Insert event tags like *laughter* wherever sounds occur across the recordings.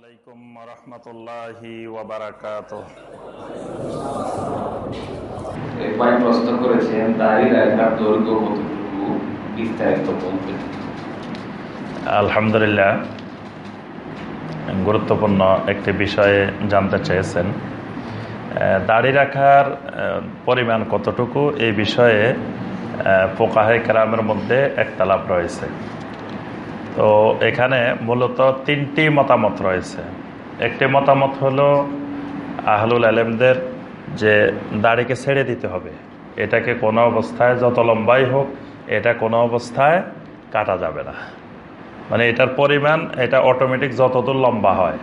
আলাইকুম রহমতুল্লাহি ওয়াবারাকাত প্রশ্ন করেছেন দাড়ি রাখার দৈর্ঘ্য কতটুকু? বিস্তারিত বলবেন আলহামদুলিল্লাহ গুরুত্বপূর্ণ একটি বিষয়ে জানতে চেয়েছেন। দাড়ি রাখার পরিমাণ কতটুকু? এই বিষয়ে পোকাহে কেরামের মধ্যে একতালাপ রয়েছে। তো এখানে মূলত তিনটি মতামত রয়েছে। একটি মতামত হলো, আহলুল আলেমদের যে দাড়িকে ছেড়ে দিতে হবে, এটাকে কোনো অবস্থায় যত লম্বাই হোক, এটা কোনো অবস্থায় কাটা যাবে না। মানে এটার পরিমাণ, এটা অটোমেটিক যতদূর লম্বা হয়।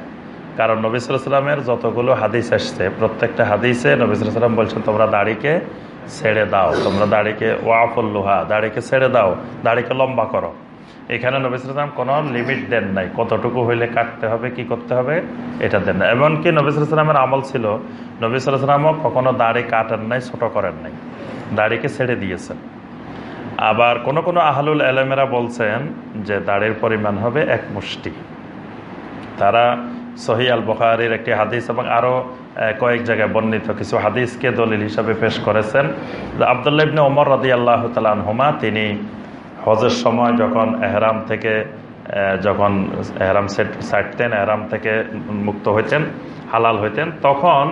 কারণ নবিসামের যতগুলো হাদিস আসছে, প্রত্যেকটা হাদিসে নবিসাম বলছেন, তোমরা দাড়িকে ছেড়ে দাও, তোমরা দাড়িকে ওয়াফুল্লুহা দাড়িকে ছেড়ে দাও, দাড়িকে লম্বা করো। এখানে নবিসাম কোনো লিমিট দেন নাই। কতটুকু হইলে কাটতে হবে, কি করতে হবে, এটা দেন না এমনকি নবিসামের আমল ছিল নবিসামও কখনো দাড়ি কাটেন নাই, ছোট করেন নাই। দাড়িকে ছেড়ে দিয়েছেন। আবার কোন কোনো আহলুল এলেমেরা বলছেন যে দাড়ির পরিমাণ হবে এক মুষ্টি। তারা সহি আল বখারির একটি হাদিস এবং আরও কয়েক জায়গায় বর্ণিত কিছু হাদিসকে দলিল হিসাবে পেশ করেছেন। আবদুল্লাহ ইবনে ওমর রদি আল্লাহ তালহুমা তিনি হজের সময় যখন এহরাম থেকে যখন এহরাম সেট ছাড়তেন এহরাম থেকে মুক্ত হইতেন, হালাল হইতেন, তখন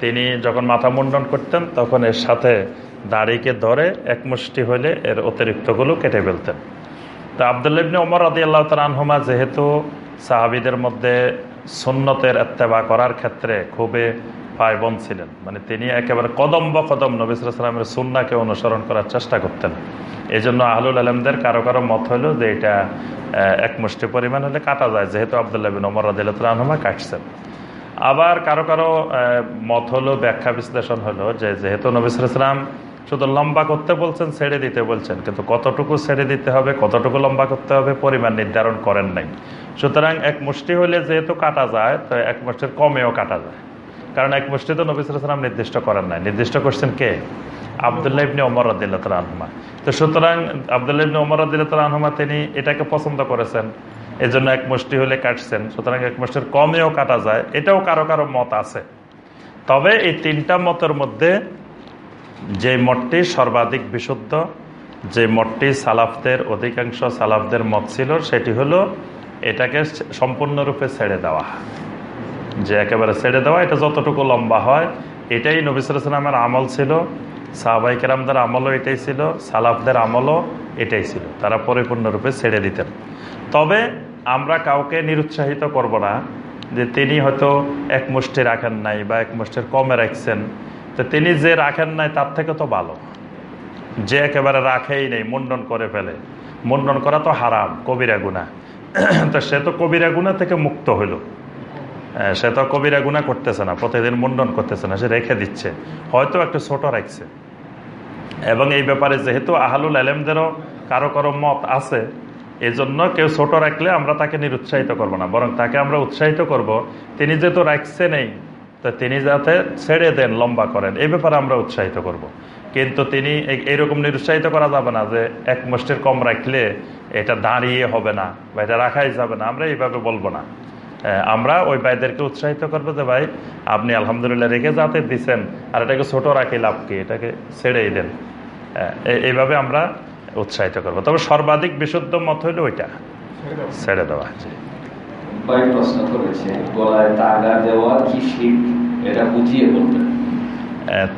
তিনি যখন মাথা মুন্ডন করতেন, তখন এর সাথে দাড়িকে ধরে এক মুষ্টি হলে এর অতিরিক্তগুলো কেটে ফেলতেন। তো আবদুল্লাবনে ওমর রাদি আল্লাহ তালহুমা যেহেতু সাহাবিদের মধ্যে সুন্নতের এত্তেবা করার ক্ষেত্রে খুবই পায়বন ছিলেন। মানে তিনি একেবারে কদম বা কদম নবিসামের সুন্নাকে অনুসরণ করার চেষ্টা করতেন। এই জন্য আহলুল আলমদের কারও কারও মত হলো যে এটা আহ, এক মুষ্টি পরিমাণ হলে কাটা যায় যেহেতু আবদুল্লাহ বিন ওমর তালহুমা কাটছেন। আবার কারও কারও মত হলো ব্যাখ্যা বিশ্লেষণ হলো যে যেহেতু নবিসাম শুধু লম্বা করতে বলছেন ছেড়ে দিতে বলছেন কিন্তু কতটুকু ছেড়ে দিতে হবে কতটুকু লম্বা করতে হবে পরিমাণ নির্ধারণ করেন নাই। সুতরাং এক মুষ্টি হলে যেহেতু কাটা যায় তো এক মুষ্টির কমেও কাটা যায়। কারণ এক তো নবিসাম নির্দিষ্ট করেন নাই। নির্দিষ্ট করছেন কে? আবদুল্লাহ ইবনে ওমর রদিল্লা আনহুমা। তো সুতরাং আবদুল্লাহ ইবনে ওমর আনহুমা, তিনি এটাকে পছন্দ করেছেন। এই জন্য এক মুষ্টি হলে কাটছেন। সুতরাং এক মুষ্টির কমেও কাটা যায়। এটাও কারও কারও মত আছে। তবে এই তিনটা মতের মধ্যে যে মঠটি সর্বাধিক বিশুদ্ধ, যে মঠটি সালাফদের অধিকাংশ সালাফদের মত ছিল, সেটি হলো এটাকে সম্পূর্ণরূপে ছেড়ে দেওয়া। যে একেবারে ছেড়ে দেওয়া, এটা যতটুকু লম্বা হয়, এটাই নবিসামের আমল ছিল। সাহবাই কেরামদের আমলও এটাই ছিল, সালাফদের আমলও এটাই ছিল। তারা পরিপূর্ণরূপে ছেড়ে দিতেন। তবে আমরা কাউকে নিরুৎসাহিত করব না যে তিনি হয়তো এক মুষ্টি রাখেন নাই বা এক মুষ্টির কমে রাখছেন। তো তিনি যে রাখেন নাই, তার থেকে তো ভালো। যে একেবারে রাখেই নেই, মুন্ডন করে ফেলে। মুন্ডন করা তো হারাম, কবিরা গুণা *clears throat* তো সে তো কবিরা গুণা থেকে মুক্ত হইল। সে তো কবিরা গুণা করতেছে না, প্রতিদিন মুন্ডন করতেছে না, সে রেখে দিচ্ছে। হয়তো একটু ছোট রাখছে। এবং এই ব্যাপারে যেহেতু আহলুল আলেমদেরও কারও কারও মত আছে এই জন্য কেউ ছোট রাখলে আমরা তাকে নিরুৎসাহিত করব না। বরং তাকে আমরা উৎসাহিত করব, তিনি যেহেতু রাখছে নেই, তো তিনি যাতে ছেড়ে দেন, লম্বা করেন, এই ব্যাপারে আমরা উৎসাহিত করব। কিন্তু তিনি এই- এইরকম নিরুৎসাহিত করা যাবে না যে এক মুষ্টির কম রাখলে এটা দাঁড়িয়ে হবে না বা এটা রাখাই যাবে না, আমরা এইভাবে বলব না। আমরা ওই ভাইদেরকে উৎসাহিত করব যে ভাই আপনি আলহামদুলিল্লাহ রেখে যাতে দিচ্ছেন আর এটাকে ছোট রাখি লাভ কি? এটাকে ছেড়েই দেন। এইভাবে আমরা উৎসাহিত করব। তবে সর্বাধিক বিশুদ্ধ মত হইলে ওইটা। ছেড়ে দেওয়া। প্রশ্ন করেছে গলায় তাগা দেওয়া কি শিখ এটা বুঝিয়ে বলবেন।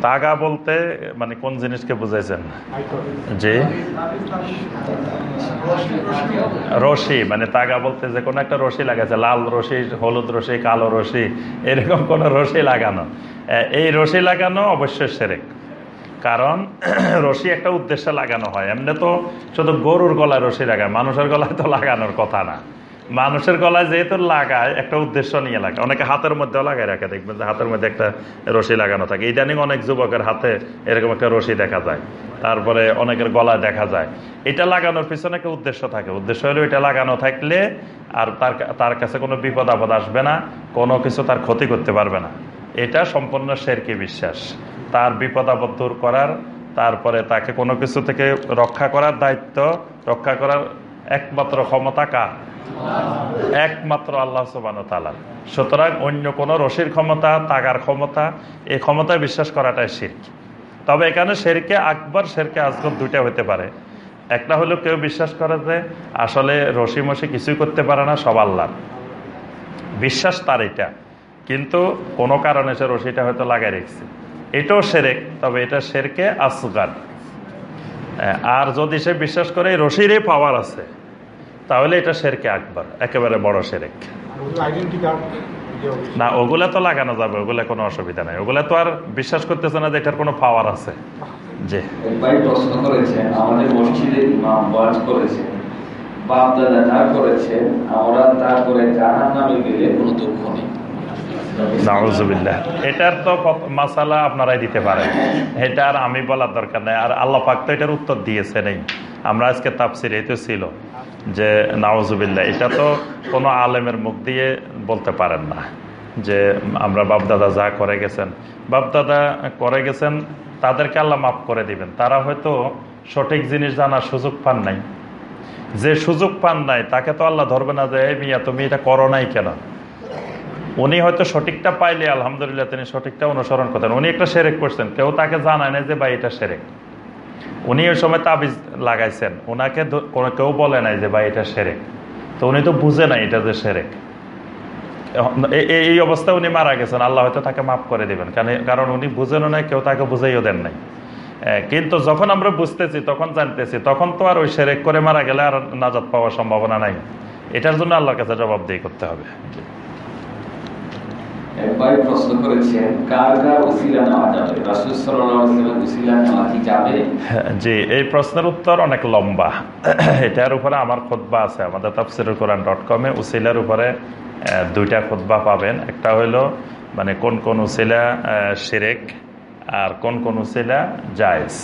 তাগা বলতে মানে কোন জিনিসকে বুঝাইছেন? যে রশি মানে তাগা বলতে যে কোনো একটা রশি লাগাইছে, লাল রশি, হলুদ রশি, কালো রশি, এরকম কোন রশি লাগানো। এই রশি লাগানো অবশ্যই সেরেক। কারণ *clears throat* রশি একটা উদ্দেশ্যে লাগানো হয়। এমনি তো শুধু গরুর গলায় রশি লাগায়, মানুষের গলায় তো লাগানোর কথা না। মানুষের গলায় যেহেতু লাগায়, একটা উদ্দেশ্য নিয়ে লাগায়। অনেকে হাতের মধ্যেও লাগায় রাখে, দেখবেন যে হাতের মধ্যে একটা রশি লাগানো থাকে। ইদানিং অনেক যুবকের হাতে এরকম একটা রশি দেখা যায়। তারপরে অনেকের গলায় দেখা যায়। এটা লাগানোর পিছনে একটা উদ্দেশ্য থাকে। উদ্দেশ্য হলো এটা লাগানো থাকলে আর তার তার কাছে কোনো বিপদ আপদ আসবে না, কোনো কিছু তার ক্ষতি করতে পারবে না। এটা সম্পূর্ণ শেরকি বিশ্বাস। তার বিপদ আপদ দূর করার, তারপরে তাকে কোনো কিছু থেকে রক্ষা করার দায়িত্ব, রক্ষা করার একমাত্র ক্ষমতা কার? একমাত্র আল্লাহ সুবান সুতরাং অন্য কোনো রশির ক্ষমতা, তাগার ক্ষমতা এই ক্ষমতায় বিশ্বাস করাটাই শির্ক। তবে এখানে শেরকে আকবর, শেরকে আসগর দুইটা হতে পারে। একটা হলো কেউ বিশ্বাস করে যে আসলে রশি মশি কিছুই করতে পারে না, সব আল্লাহ বিশ্বাস তার এটা। কিন্তু কোনো কারণে সে রশিটা হয়তো লাগাই রেখেছে। এটাও সেরেক তবে এটা শেরকে আসগার। আর যদি সে বিশ্বাস করে রশিরই পাওয়ার আছে তাহলে এটা শেরকে আকবর একেবারে বড় সেরেক না ওগুলা তো লাগানো যাবে ওগুলা কোনো অসুবিধা নাই। ওগুলা তো আর বিশ্বাস করতেছে না যে এটার কোনো পাওয়ার আছে। জি। এক ভাই প্রশ্ন করেছেন আমাদের মসজিদে ইমাম ওয়াজ করেছেন বাপ দাদা যা করেছেন আমরা তা করে জাহান নামে গেলে কোনো দুঃখ নেই। নাউজুবিল্লাহ। এটার তো মাসালা আপনারাই দিতে পারেন। এটা আর আমি বলার দরকার নেই। আর আল্লাহ পাক তো এটার উত্তর দিয়েছে নেই আমরা আজকে তাপসির এই তো ছিল। যে নাওজুবিল্লাহ এটা তো কোনো আলেমের মুখ দিয়ে বলতে পারেন না যে আমরা বাপদাদা যা করে গেছেন। বাপদাদা করে গেছেন, তাদেরকে আল্লাহ মাফ করে দিবেন। তারা হয়তো সঠিক জিনিস জানার সুযোগ পান নাই। যে সুযোগ পান নাই, তাকে তো আল্লাহ ধরবে না যে "এই মিয়া, তুমি এটা করো নাই কেন? উনি হয়তো সঠিকটা পাইলে, আলহামদুলিল্লাহ তিনি সঠিকটা অনুসরণ করতেন। উনি একটা সেরেক করছেন, কেউ তাকে জানায় না যে, ভাই, এটা সেরেক। উনি ওই সময় তাবিজ লাগাইছেন। ওনাকে কোনো কেউ বলে নাই যে, ভাই, এটা সেরেক। তো উনি তো বুঝে নাই এটা যে সেরেক। এই অবস্থায় উনি মারা গেছেন। আল্লাহ হয়তো তাকে মাফ করে দিবেন। কারণ- উনি বুঝেনও নাই, কেউ তাকে বুঝাইও দেন নাই। কিন্তু যখন আমরা বুঝতেছি, তখন জানতেছি, তখন তো আর ওই সেরেক করে মারা গেলে আর নাজাত পাওয়ার সম্ভাবনা নাই। এটার জন্য আল্লাহর কাছে জবাবদিহি করতে হবে। এক প্রশ্ন করেছেন কার কার উসিলা নেওয়া যাবে? রাসূল আলাইহি উসিলা নেওয়া কি যাবে? হ্যাঁ, জি এই প্রশ্নের উত্তর অনেক লম্বা। *clears throat* এটার উপরে আমার খোদবা আছে আমাদের তাফসিরুল কোরআন ডট কমে উসিলার উপরে দুইটা খোদবা পাবেন। একটা হইল মানে কোন কোন উসিলা শিরেক আর কোন কোন উসিলা জায়েজ।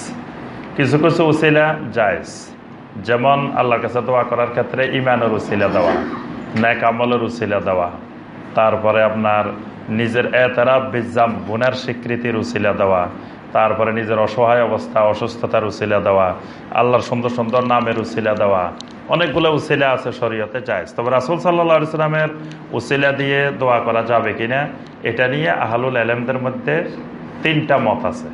কিছু কিছু উসিলা জায়েজ। যেমন আল্লাহর কাছে দোয়া করার ক্ষেত্রে ইমানের উসিলা দেওয়া ন্যাক আমলের উসিলা দেওয়া। তারপরে আপনার নিজের এতারাব বিজাম গুনার স্বীকৃতির উসিলা দেওয়া, তারপরে নিজের অসহায় অবস্থা, অসুস্থতার উসিলা দেওয়া, আল্লাহর সুন্দর সুন্দর নামের উসিলা দেওয়া, অনেকগুলো উসিলা আছে শরীয়তে যায় তবে রাসুল সাল্লা ইসলামের উসিলা দিয়ে দোয়া করা যাবে কিনা, এটা নিয়ে আহলুল আলমদের মধ্যে তিনটা মত আছে।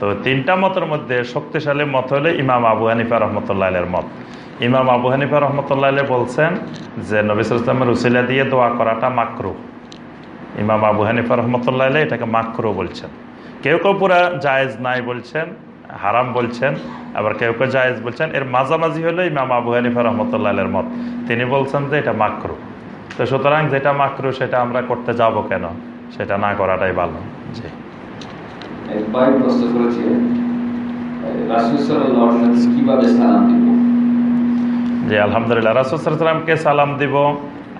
তো তিনটা মতের মধ্যে শক্তিশালী মত হলো ইমাম আবু হানিফা রহমতুল্লাহ মত। ইমাম আবু হানিফা রহমতুল্লাহ বলছেন যে নবিসুল ইসলামের উসিলা দিয়ে দোয়া করাটা মাকরু। ইমাম আবু হানিফা রহমতুল্লাহ এটাকে মাকরু বলছেন। কেউ কেউ পুরা জায়েজ নাই বলছেন হারাম বলছেন আবার কেউ কেউ জায়েজ বলছেন। এর মাঝামাঝি হলো ইমাম আবু হানিফা রহমতুল্লাহ মত। তিনি বলছেন যে এটা মাকরু। তো সুতরাং যেটা মাকরু সেটা আমরা করতে যাব কেন? সেটা না করাটাই ভালো। জি। জি আলহামদুলিল্লাহ রাসুসালামকে সালাম দিব?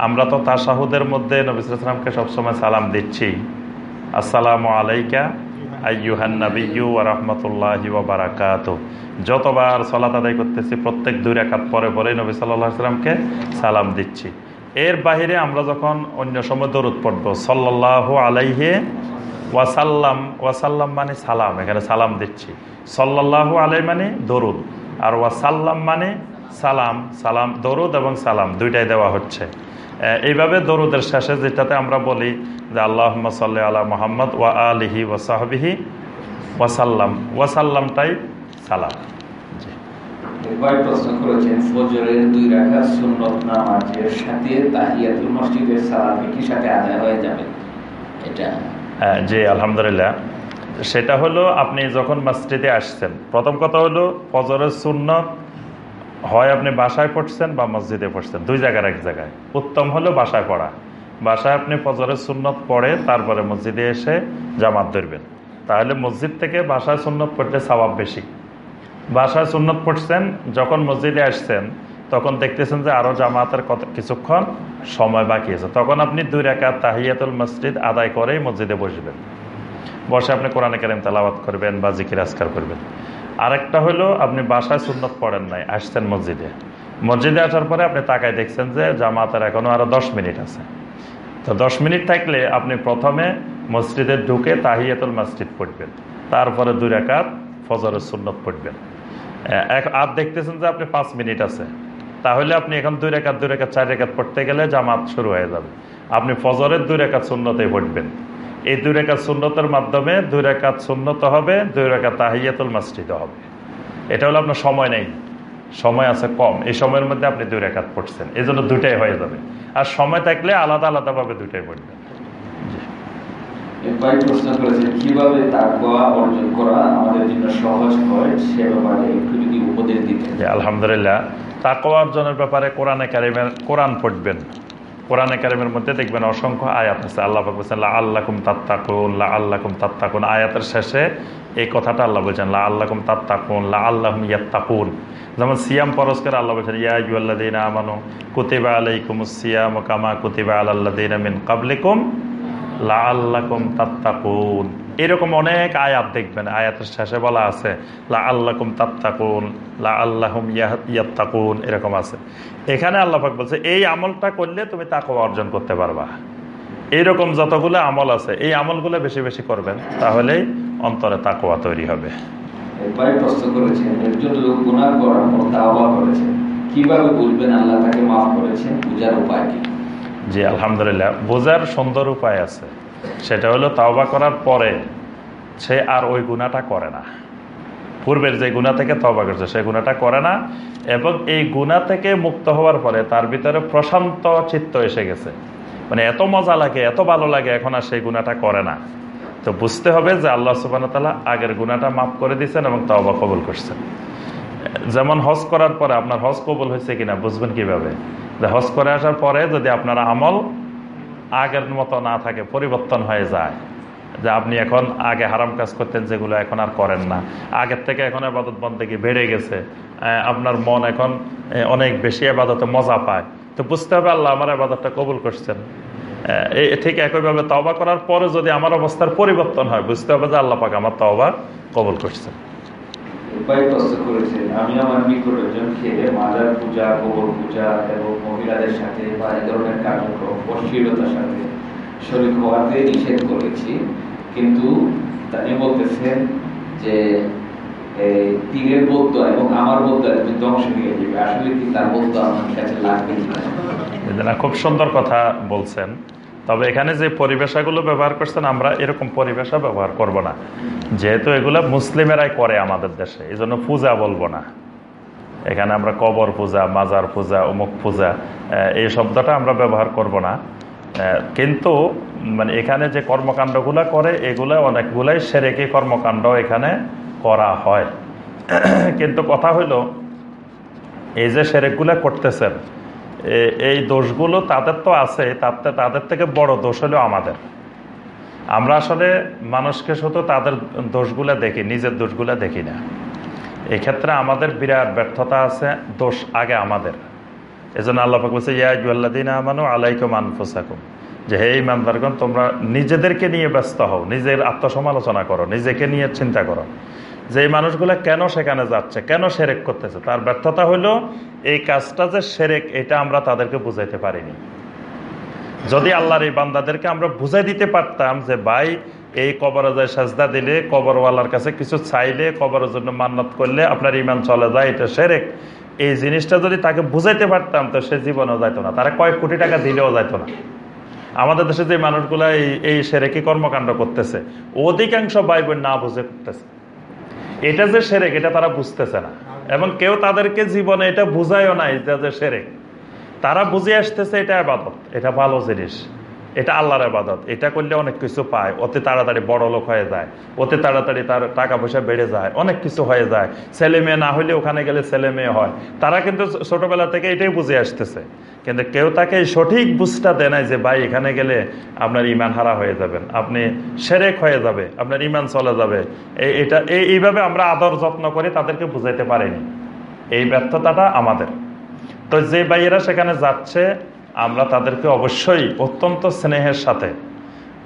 আমরা তো তার তাসাহুদের মধ্যে নবিসামকে সবসময় সালাম দিচ্ছি। আসসালামু আলাইকা বারাকাতু যতবার সালাত আদায় করতেছি, প্রত্যেক দুই রাকাত পরে পরে নবী সাল্লামকে সালাম দিচ্ছি। এর বাইরে আমরা যখন অন্য সময় দরুদ পড়ব, সাল্লাল্লাহু আলাইহে ওয়াসাল্লাম ওয়াসাল্লাম মানে সালাম, এখানে সালাম দিচ্ছি। সাল্লাল্লাহু আলাই মানে দরুদ, আর ওয়াসাল্লাম মানে সালাম সালাম, দরুদ এবং সালাম, দুইটাই দেওয়া হচ্ছে। এইভাবে দরুদের শেষে যেটাতে আমরা বলি যে আল্লাহ সাল্লি আলা মোহাম্মদ ওয়া আলিহি ওয়াসাহবিহি ওয়াসাল্লাম ওয়াসাল্লামটাই সালাম। জি। প্রশ্ন করেছেন ফজরের দুই রাকাত সুন্নত নামাজের সাথে তাহিয়াতুল মসজিদের সালাম একই সাথে আদায় হয়ে যাবে? এটা। জি আলহামদুলিল্লাহ। সেটা হলো আপনি যখন মসজিদে আসছেন প্রথম কথা হলো ফজরের সুন্নত হয় আপনি বাসায় পড়ছেন বা মসজিদে পড়ছেন, দুই জায়গার এক জায়গায়। উত্তম হলো বাসায় পড়া। বাসায় আপনি ফজরের সুন্নত পড়ে, তারপরে মসজিদে এসে জামাত ধরবেন। তাহলে মসজিদ থেকে বাসায় সুন্নত পড়লে স্বভাব বেশি। বাসায় সুন্নত পড়ছেন, যখন মসজিদে আসছেন, তখন দেখতেছেন যে আরও জামাতের কত কিছুক্ষণ সময় বাকি আছে। তখন আপনি দুই রেখা তাহিয়াতুল মসজিদ আদায় করেই মসজিদে বসবেন। বসে আপনি কোরআনে কারিম তালাবাত করবেন বা জিকির আসকার করবেন। আরেকটা হলো, আপনি বাসায় সুন্নত পড়েন নাই, আসছেন মসজিদে। মসজিদে আসার পরে আপনি তাকায় দেখছেন যে জামাতের এখনও আরও দশ মিনিট আছে। তো দশ মিনিট থাকলে আপনি প্রথমে মসজিদে ঢুকে তাহিয়াতুল মসজিদ পড়বেন। তারপরে দুই রেখাত ফজরের সুন্নত পড়বেন। আর দেখতেছেন যে আপনি পাঁচ মিনিট আছে। তাহলে আপনি এখন দুই রেখাত দুই রেখাত চার রেখাত পড়তে গেলে জামাত শুরু হয়ে যাবে। আপনি ফজরের দুই রেখাত শূন্যতে পড়বেন। এই দুই রেখাত শূন্যতের মাধ্যমে দুই রেখাত শূন্যত হবে দুই রেখাত তাহিয়াতুল মাসজিদ হবে। এটা হলো আপনার সময় নেই। সময় আছে কম। এই সময়ের মধ্যে আপনি দুই রেখাত পড়ছেন। এই জন্য দুটাই হয়ে যাবে। আর সময় থাকলে আলাদা আলাদাভাবে দুটাই পড়বেন। এরপরে প্রশ্ন করেছে কীভাবে তাকওয়া অর্জন করা আমাদের জন্য সহজ হয় সে ব্যাপারে একটু যদি উপদেশ দিতেন। আলহামদুলিল্লাহ। তাকওয়া অর্জনের ব্যাপারে কোরআনে কারিমের কোরআন পড়বেন। কোরআনে কারিমের মধ্যে দেখবেন অসংখ্য আয়াত আছে। আল্লাহ বলছেন লা আল্লাকুম তাত্তাকুন লা আল্লাকুম তাত্তাকুন। আয়াতের শেষে এই কথাটা আল্লাহ বলছেন লা আল্লাহকুম তাত্তাকুন লা আল্লাহম ইয়াত্তাকুন। যেমন সিয়াম পরস্কার আল্লাহ বলছেন ইয়াইউল্লাদিন আমানু, কুতিবা আলাইকুম সিয়াম কামা কুতিবা আল্লাহ মিন কাবলিকুম লা তাত্তাকুন। এরকম অনেক আয়াত দেখবেন, আয়াতের শেষে বলা আছে লা আল্লাকুম তাত্তাকুন লা আল্লাহুম ইয়াত্তাকুন, এরকম আছে। এখানে আল্লাহ পাক বলছে, এই আমলটা করলে তুমি তাকওয়া অর্জন করতে পারবা। এইরকম যতগুলো আমল আছে, এই আমলগুলো বেশি বেশি করবেন তাহলেই অন্তরে তাকওয়া তৈরি হবে। প্রশ্ন করেছেন, একজন লোক করার পর করেছেন কীভাবে বুঝবেন আল্লাহ তাকে মাফ করেছেন, বুঝার উপায় কি? জি আলহামদুলিল্লাহ, বোঝার সুন্দর উপায় আছে। সেটা হলো তাওবা করার পরে সে আর ওই গুণাটা করে না। পূর্বের যে গুণা থেকে তবা করছে সেই গুণাটা করে না এবং এই গুণা থেকে মুক্ত হওয়ার পরে তার ভিতরে প্রশান্ত চিত্ত এসে গেছে। মানে এত মজা লাগে, এত ভালো লাগে, এখন আর সেই গুণাটা করে না। তো বুঝতে হবে যে আল্লাহ সুবান তালা আগের গুণাটা মাফ করে দিচ্ছেন এবং তবা কবুল করছেন। যেমন হজ করার পরে আপনার হজ কবুল হয়েছে কিনা, বুঝবেন কীভাবে? হজ করে আসার পরে যদি আপনার আমল আগের মতো না থাকে, পরিবর্তন হয়ে যায়, যে আপনি এখন আগে হারাম কাজ করতেন, যেগুলো এখন আর করেন না। আগের থেকে এখন আবাদত বন্দেগি বেড়ে গেছে। আপনার মন এখন অনেক বেশি আবাদতে মজা পায়। তো বুঝতে হবে আল্লাহ আমার আবাদতটা কবুল করছেন। ঠিক একইভাবে তবা করার পরে যদি আমার অবস্থার পরিবর্তন হয়, বুঝতে হবে যে আল্লাহ পাক আমার তবা কবুল করছেন। প্রশ্ন করেছেন। আমি আমার নিকটজনকে মাজার পূজা, গোবর পূজা এবং মহিলাদের সাথে বা এই ধরনের কার্যক্রম, অশ্লীলতার সাথে শরীর হওয়াতে নিষেধ করেছি। কিন্তু তিনি বলতেছেন যে তীরের বৌদ্ধ এবং আমার বৌদ্ধ একটু ধ্বংস হয়ে যাবে। আসলে কি তার বৌদ্ধ আমার কাছে লাগবে খুব সুন্দর কথা বলছেন। তবে এখানে যে পরিবেশাগুলো ব্যবহার করছেন, আমরা এরকম পরিবেশা ব্যবহার করব না। যেহেতু এগুলো মুসলিমেরাই করে আমাদের দেশে এই জন্য পূজা বলব না। এখানে আমরা কবর পূজা, মাজার পূজা, অমুক পূজা এই শব্দটা আমরা ব্যবহার করব না। কিন্তু মানে এখানে যে কর্মকাণ্ডগুলো করে, এগুলো অনেকগুলাই সেরেকি কর্মকাণ্ড এখানে করা হয়। *clears throat* কিন্তু কথা হইল, এই যে সেরেকগুলো করতেছেন এই দোষগুলো তাদের তো আছে, তাতে তাদের থেকে বড় দোষ হলো আমাদের। আমরা আসলে মানুষকে শুধু তাদের দোষগুলো দেখি, নিজের দোষগুলো দেখি না। এক্ষেত্রে আমাদের বিরাট ব্যর্থতা আছে, দোষ আগে আমাদের। এজন্য আল্লাহ পাক বলছে ইয়াজুল্লাদিন আমানু আলাইকুম আনফুসাকুম। যে, হে ইমানদারগণ তোমরা নিজেদেরকে নিয়ে ব্যস্ত হও, নিজের আত্মসমালোচনা করো, নিজেকে নিয়ে চিন্তা করো। যে মানুষগুলো কেন সেখানে যাচ্ছে, কেন সেরেক করতেছে, তার ব্যর্থতা হলো এই কাজটা যে সেরেক, এটা আমরা তাদেরকে বুঝাইতে পারিনি। যদি আল্লাহর এই বান্দাদেরকে আমরা বুঝাই দিতে পারতাম যে, ভাই, এই কবরে যায় সাজদা দিলে, কবরওয়ালার কাছে কিছু চাইলে, কবরের জন্য মান্নত করলে আপনার ইমান চলে যায়, এটা সেরেক। এই জিনিসটা যদি তাকে বুঝাইতে পারতাম, তো সে জীবনেও যাইতো না। তারা কয়েক কোটি টাকা দিলেও যাইতো না। আমাদের দেশে যে মানুষগুলা এই এই সেরেকি কর্মকাণ্ড করতেছে, অধিকাংশ ভাই বোন না বুঝে করতেছে। এটা যে সেরেক, এটা তারা বুঝতেছে না। এবং কেউ তাদেরকে জীবনে এটা বুঝায়ও না, এটা যে সেরেক। তারা বুঝে আসতেছে এটা আবাদত, এটা ভালো জিনিস, এটা আল্লাহর আবাদত। এটা করলে অনেক কিছু পায়, অতি তাড়াতাড়ি বড় লোক হয়ে যায়, অতি তাড়াতাড়ি তার টাকা পয়সা বেড়ে যায়, অনেক কিছু হয়ে যায়। ছেলে মেয়ে না হলে ওখানে গেলে ছেলে মেয়ে হয়। তারা কিন্তু ছোটবেলা থেকে এটাই বুঝে আসতেছে। কিন্তু কেউ তাকে সঠিক বুঝটা দেয় নাই যে, ভাই, এখানে গেলে আপনার ইমান হারা হয়ে যাবেন আপনি সেরেক হয়ে যাবে, আপনার ইমান চলে যাবে। এই এটা এই- এইভাবে আমরা আদর যত্ন করে তাদেরকে বুঝাইতে পারিনি। এই ব্যর্থতাটা আমাদের। তো যে ভাইয়েরা সেখানে যাচ্ছে, আমরা তাদেরকে অবশ্যই অত্যন্ত স্নেহের সাথে,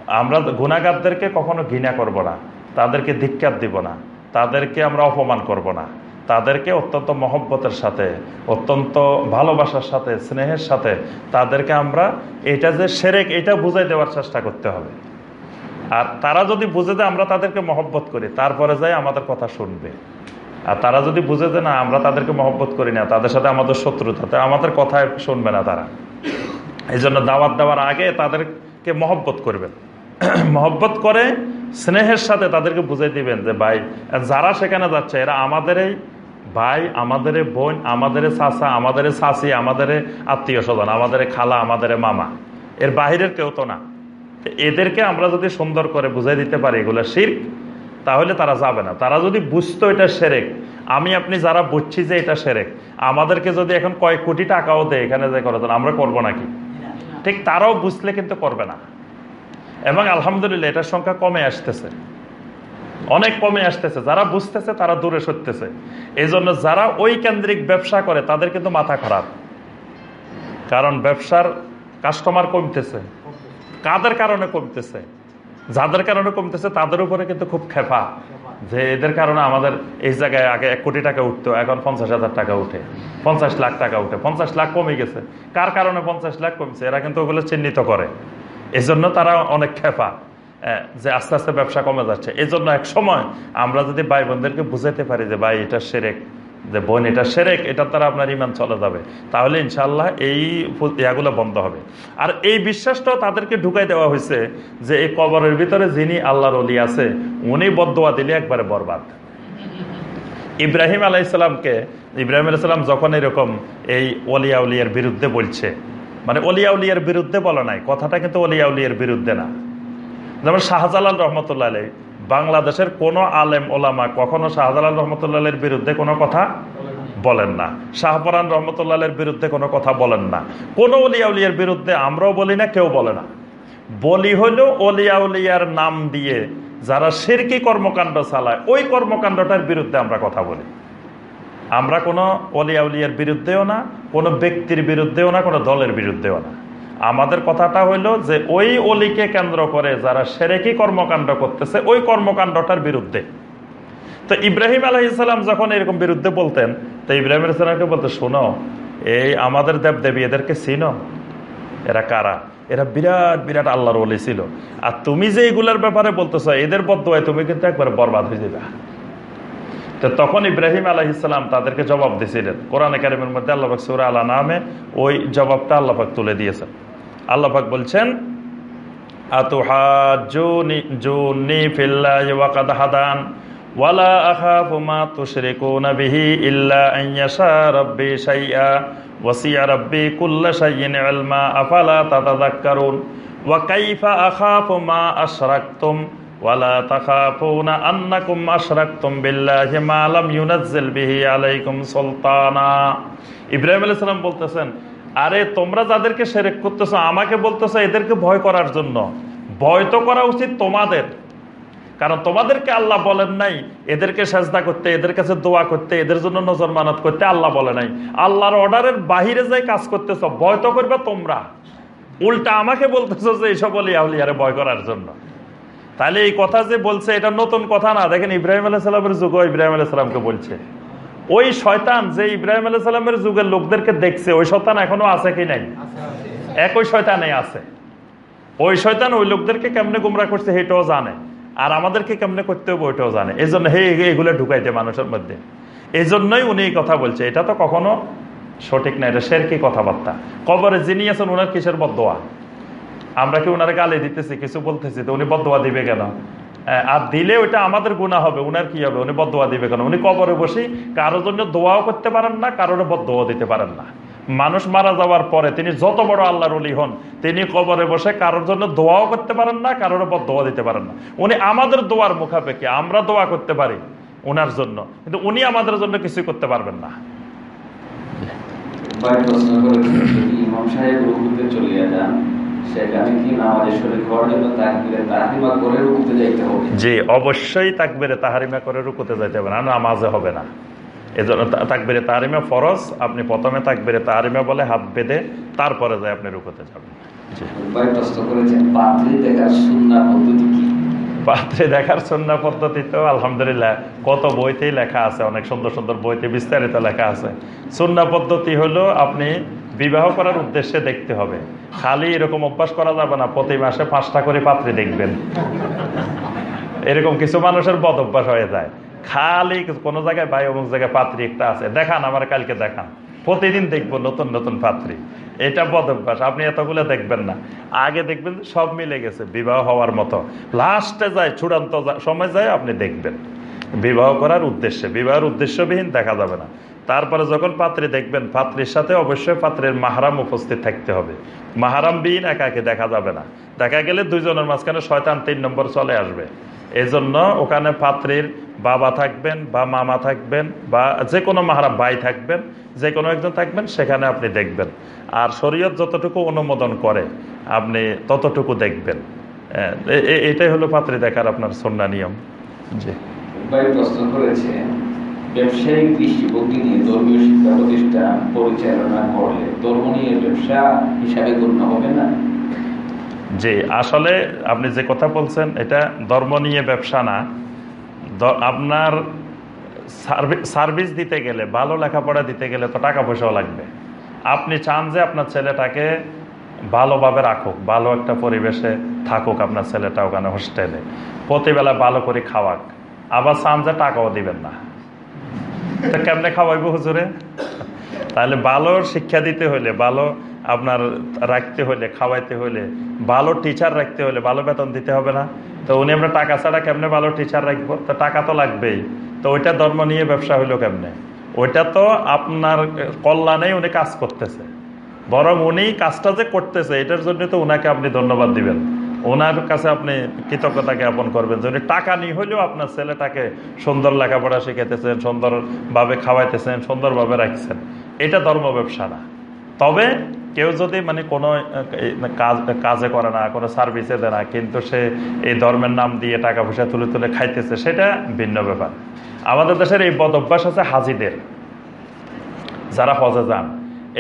আমরা গুণাগারদেরকে কখনো ঘৃণা করব না, তাদেরকে ধিক্কার দিব না, তাদেরকে আমরা অপমান করব না। তাদেরকে অত্যন্ত মহব্বতের সাথে, অত্যন্ত ভালোবাসার সাথে, স্নেহের সাথে তাদেরকে আমরা এটা যে সেরেক, এটা বুঝাই দেওয়ার চেষ্টা করতে হবে। আর তারা যদি বুঝে দেয় আমরা তাদেরকে মহব্বত করি, তারপরে যাই আমাদের কথা শুনবে। আর তারা যদি বুঝে যে না, আমরা তাদেরকে মহব্বত করি না, তাদের সাথে আমাদের শত্রুতা, তো আমাদের কথায় শুনবে না তারা। এই জন্য দাওয়াত দেওয়ার আগে তাদেরকে মহব্বত করবেন। *clears throat* মহব্বত করে স্নেহের সাথে তাদেরকে বুঝাই দিবেন যে, ভাই, যারা সেখানে যাচ্ছে, এরা আমাদের ভাই, আমাদের বোন, আমাদের চাচা, আমাদের চাচি, আমাদের আত্মীয় স্বজন, আমাদের খালা, আমাদের মামা। এর বাহিরের কেউ তো না। এদেরকে আমরা যদি সুন্দর করে বুঝাই দিতে পারি এগুলো শির তাহলে তারা যাবে না। তারা যদি বুঝতো এটা সেরেক, আমি আপনি যারা বুঝছি যে এটা সেরেক, আমাদেরকে যদি এখন কয়েক কোটি টাকাও দেয় এখানে যে করে আমরা করব নাকি? ঠিক তারাও বুঝলে কিন্তু করবে না। এবং আলহামদুলিল্লাহ, এটার সংখ্যা কমে আসতেছে। অনেক কমে আসতেছে, যারা বুঝতেছে তারা দূরে সরতেছে। এই জন্য যারা ওই কেন্দ্রিক ব্যবসা করে, তাদের কিন্তু মাথা খারাপ। কারণ ব্যবসার কাস্টমার কমতেছে। কাদের কারণে কমতেছে? যাদের কারণে কমতেছে, তাদের উপরে কিন্তু খুব খেপা। যে এদের কারণে আমাদের এই জায়গায় আগে এক কোটি টাকা উঠতো, এখন পঞ্চাশ হাজার টাকা উঠে। পঞ্চাশ লাখ টাকা উঠে। পঞ্চাশ লাখ কমে গেছে। কার কারণে পঞ্চাশ লাখ কমছে? এরা কিন্তু ওগুলো চিহ্নিত করে। এই জন্য তারা অনেক খেপা। যে আস্তে আস্তে ব্যবসা কমে যাচ্ছে। এই জন্য এক সময় আমরা যদি ভাই বোনদেরকে বুঝাইতে পারি যে, ভাই, এটা সেরেক, যে বোন, এটা সেরেক এটার দ্বারা আপনার ইমান চলে যাবে। তাহলে ইনশাল্লাহ এই ইয়াগুলো বন্ধ হবে। আর এই বিশ্বাসটাও তাদেরকে ঢুকাই দেওয়া হয়েছে যে, এই কবরের ভিতরে যিনি আল্লাহর অলি আছে, উনি বদোয়া দিলে একবারে বরবাদ। ইব্রাহিম আলাইসাল্লামকে ইব্রাহিম আলাইসাল্লাম যখন এরকম এই অলিয়া উলিয়ার বিরুদ্ধে বলছে মানে অলিয়া উলিয়ার বিরুদ্ধে বলা নাই, কথাটা কিন্তু অলিয়া উলিয়ার বিরুদ্ধে না। যেমন শাহজালাল রহমতুল্লাহ আলী বাংলাদেশের কোনো আলেম ওলামা কখনো শাহজালাল রহমতুল্লাহের বিরুদ্ধে কোনো কথা বলেন না। শাহপরান রহমতুল্লাহের বিরুদ্ধে কোনো কথা বলেন না। কোনো অলিয়া উলিয়ার বিরুদ্ধে আমরাও বলি না, কেউ বলে না। বলি হলো অলিয়া উলিয়ার নাম দিয়ে যারা সিরকি কর্মকাণ্ড চালায়, ওই কর্মকাণ্ডটার বিরুদ্ধে আমরা কথা বলি। আমরা কোনো অলিয়া উলিয়ার বিরুদ্ধেও না, কোনো ব্যক্তির বিরুদ্ধেও না, কোনো দলের বিরুদ্ধেও না। আমাদের কথাটা হইল যে ওই অলিকে কেন্দ্র করে যারা সেরেকি কর্মকাণ্ড করতেছে, ওই কর্মকাণ্ডটার বিরুদ্ধে। তো ইব্রাহিম আলহিসাল্লাম যখন এরকম বিরুদ্ধে বলতেন, তো ইব্রাহিম আলাইসাল্লামকে বলতে, শোনো, এই আমাদের দেব দেবী এদেরকে চিনো? এরা কারা? এরা বিরাট বিরাট আল্লাহর অলি ছিল। আর তুমি যে এগুলার ব্যাপারে বলতেছ, এদের বদয় তুমি কিন্তু একবার বরবাদ হয়ে যাবে তো তখন ইব্রাহিম আলহিসাম তাদেরকে জবাব দিয়েছিলেন কোরআন একাডেমির মধ্যে আল্লাহাক সুরা আল্লাহ নামে ওই জবাবটা আল্লাহাক তুলে দিয়েছেন। আল্লাহাক বলছেন হাদান, ওয়ালা আখাফু মা তুশরিকুনা বিহি ইল্লা আন ইয়াশা রাব্বি শাইআ, ওয়াসিয়া রাব্বি কুল্লা আফালা মা আশরাকতুম ওয়ালা তাখাফুনা আন্নাকুম আশরাকতুম বিল্লাহি মা লাম ইউনাজ্জিল আলাইকুম সুলতানা। ইব্রাহিম আলাইহিস সালাম বলতেছেন, আরে, তোমরা যাদেরকে শিরক করতেছো, আমাকে বলতেছো এদেরকে ভয় করার জন্য। ভয় তো করা উচিত তোমাদের। কারণ তোমাদেরকে আল্লাহ বলেন নাই, এদেরকে সাজদা করতে, এদের কাছে দোয়া করতে, এদের জন্য নজর মানত করতে আল্লাহ বলে নাই। আল্লাহর অর্ডারের বাহিরে যাই কাজ করতেছ, ভয় তো করবে তোমরা। উল্টা আমাকে বলতেছ যে এইসব বলি আউলিয়ারে ভয় করার জন্য। তাহলে এই কথা যে বলছে, এটা নতুন কথা না। দেখেন ইব্রাহিম আলাহ সাল্লামের যুগ ইব্রাহিম আলাহ সাল্লামকে বলছে। ওই শয়তান যে ইব্রাহিম আলাহ সাল্লামের যুগের লোকদেরকে দেখছে, ওই শয়তান এখনও আছে কি নাই? একই শয়তানে আছে। ওই শয়তান ওই লোকদেরকে কেমনে গুমরা করছে সেটাও জানে। আর আমাদেরকে কেমনে করতে হবে ওইটাও জানে। এই জন্য হে এগুলো ঢুকাইতে মানুষের মধ্যে। এই জন্যই উনি এই কথা বলছে। এটা তো কখনো সঠিক না, এটা শের কি কথাবার্তা। কবরে যিনি আছেন ওনার কিসের বদোয়া? আমরা কি ওনার গালে দিতেছি, কিছু বলতেছি তো উনি বদোয়া দিবে কেন? আর দিলে ওইটা আমাদের গুণা হবে, উনার কি হবে? উনি বদোয়া দিবে কেন? উনি কবরে বসে কারোর জন্য দোয়াও করতে পারেন না, কারোর বদোয়া দিতে পারেন না। মানুষ মারা যাওয়ার পরে তিনি যত বড় আল্লাহর অলি হন, তিনি কবরে বসে কারোর জন্য দোয়াও করতে পারেন না, কারোর পর দোয়া দিতে পারেন না। উনি আমাদের দোয়ার মুখাপেক্ষে, আমরা দোয়া করতে পারি ওনার জন্য, কিন্তু উনি আমাদের জন্য কিছু করতে পারবেন না। চলে যান সেখানে কি নামাজের শরীর হওয়ার জন্য তাকবিরে তাহারিমা করে রুকুতে যাইতে হবে? জি অবশ্যই তাকবিরে তাহারিমা করে রুকুতে যাইতে হবে না নামাজে হবে না। এজন্য তাকবিরে তাহারিমা ফরজ আপনি প্রথমে তাকবিরে তাহারিমা বলে হাত বেঁধে তারপরে যায় আপনি রুকুতে যাবেন। পাত্রে দেখার সন্না পদ্ধতি তো আলহামদুলিল্লাহ কত বইতেই লেখা আছে অনেক সুন্দর সুন্দর বইতে বিস্তারিত লেখা আছে। সন্না পদ্ধতি হলো আপনি বিবাহ করার উদ্দেশ্যে দেখতে হবে। খালি এরকম অভ্যাস করা যাবে না, প্রতি মাসে পাঁচটা করে পাত্রে দেখবেন। এরকম কিছু মানুষের বদ অভ্যাস হয়ে যায়। খালি কোনো জায়গায় ভাই, অমুক জায়গায় পাত্রী একটা আছে। দেখান, আমার কালকে দেখান। প্রতিদিন দেখব নতুন নতুন পাত্রী। এটা বদ অভ্যাস, আপনি এতগুলো দেখবেন না। আগে দেখবেন সব মিলে গেছে, বিবাহ হওয়ার মতো। লাস্টে যায়, চূড়ান্ত সময় যায়, আপনি দেখবেন। বিবাহ করার উদ্দেশ্যে, বিবাহের উদ্দেশ্যবিহীন দেখা যাবে না। তারপরে যখন পাত্রী দেখবেন, পাত্রীর সাথে অবশ্যই পাত্রের মাহারাম উপস্থিত থাকতে হবে। মাহারাম বিহীন একাকে দেখা যাবে না। দেখা গেলে দুইজনের মাঝখানে শয়তান তিন নম্বর চলে আসবে। এই জন্য ওখানে পাত্রীর বাবা থাকবেন বা মামা থাকবেন বা যে কোনো মাহারাম ভাই থাকবেন, যে কোনো একজন থাকবেন, সেখানে আপনি দেখবেন। আর শরীয়ত যতটুকু অনুমোদন করে, আপনি ততটুকু দেখবেন। এটাই হলো পাত্রী দেখার আপনার সন্না নিয়ম। জি। প্রশ্ন করেছে ব্যবসায়িক দৃষ্টিভঙ্গি নিয়ে ধর্মীয় শিক্ষা প্রতিষ্ঠান পরিচালনা করলে ধর্ম নিয়ে ব্যবসা হিসাবে গণ্য হবে না? জি, আসলে আপনি যে কথা বলছেন, এটা ধর্ম নিয়ে ব্যবসা না। আপনার সার্ভিস দিতে গেলে, ভালো লেখাপড়া দিতে গেলে তো টাকা পয়সাও লাগবে। আপনি চান যে আপনার ছেলেটাকে ভালোভাবে রাখুক, ভালো একটা পরিবেশে থাকুক আপনার ছেলেটা ওখানে হোস্টেলে প্রতিবেলা ভালো করে খাওয়াক। আবার চান যে টাকাও দিবেন না। কেমনে খাওয়াইবো হুজুরে? তাহলে ভালো শিক্ষা দিতে হলে ভালো আপনার রাখতে হলে খাওয়াইতে হলে ভালো টিচার রাখতে হলে ভালো বেতন দিতে হবে না। তো উনি আমরা টাকা ছাড়া কেমনে ভালো টিচার রাখব? তো টাকা তো লাগবেই। তো ওইটা ধর্ম নিয়ে ব্যবসা হইল কেমনে? ওইটা তো আপনার কল্যাণেই উনি কাজ করতেছে। বরং উনি কাজটা যে করতেছে, এটার জন্য তো ওনাকে আপনি ধন্যবাদ দিবেন। ওনার কাছে আপনি কৃতজ্ঞতা জ্ঞাপন করবেন যে টাকা নিয়ে হলেও আপনার ছেলেটাকে সুন্দর লেখাপড়া শিখাইতেছেন, সুন্দরভাবে খাওয়াইতেছেন, সুন্দরভাবে রাখছেন। এটা ধর্ম ব্যবসা না তবে কেউ যদি মানে কোনো কাজ, কাজে করে না, কোনো সার্ভিসে দেয় না, কিন্তু সে এই ধর্মের নাম দিয়ে টাকা পয়সা তুলে তুলে খাইতেছে, সেটা ভিন্ন ব্যাপার। আমাদের দেশের এই বদ অভ্যাস আছে হাজিদের। যারা হজে যান,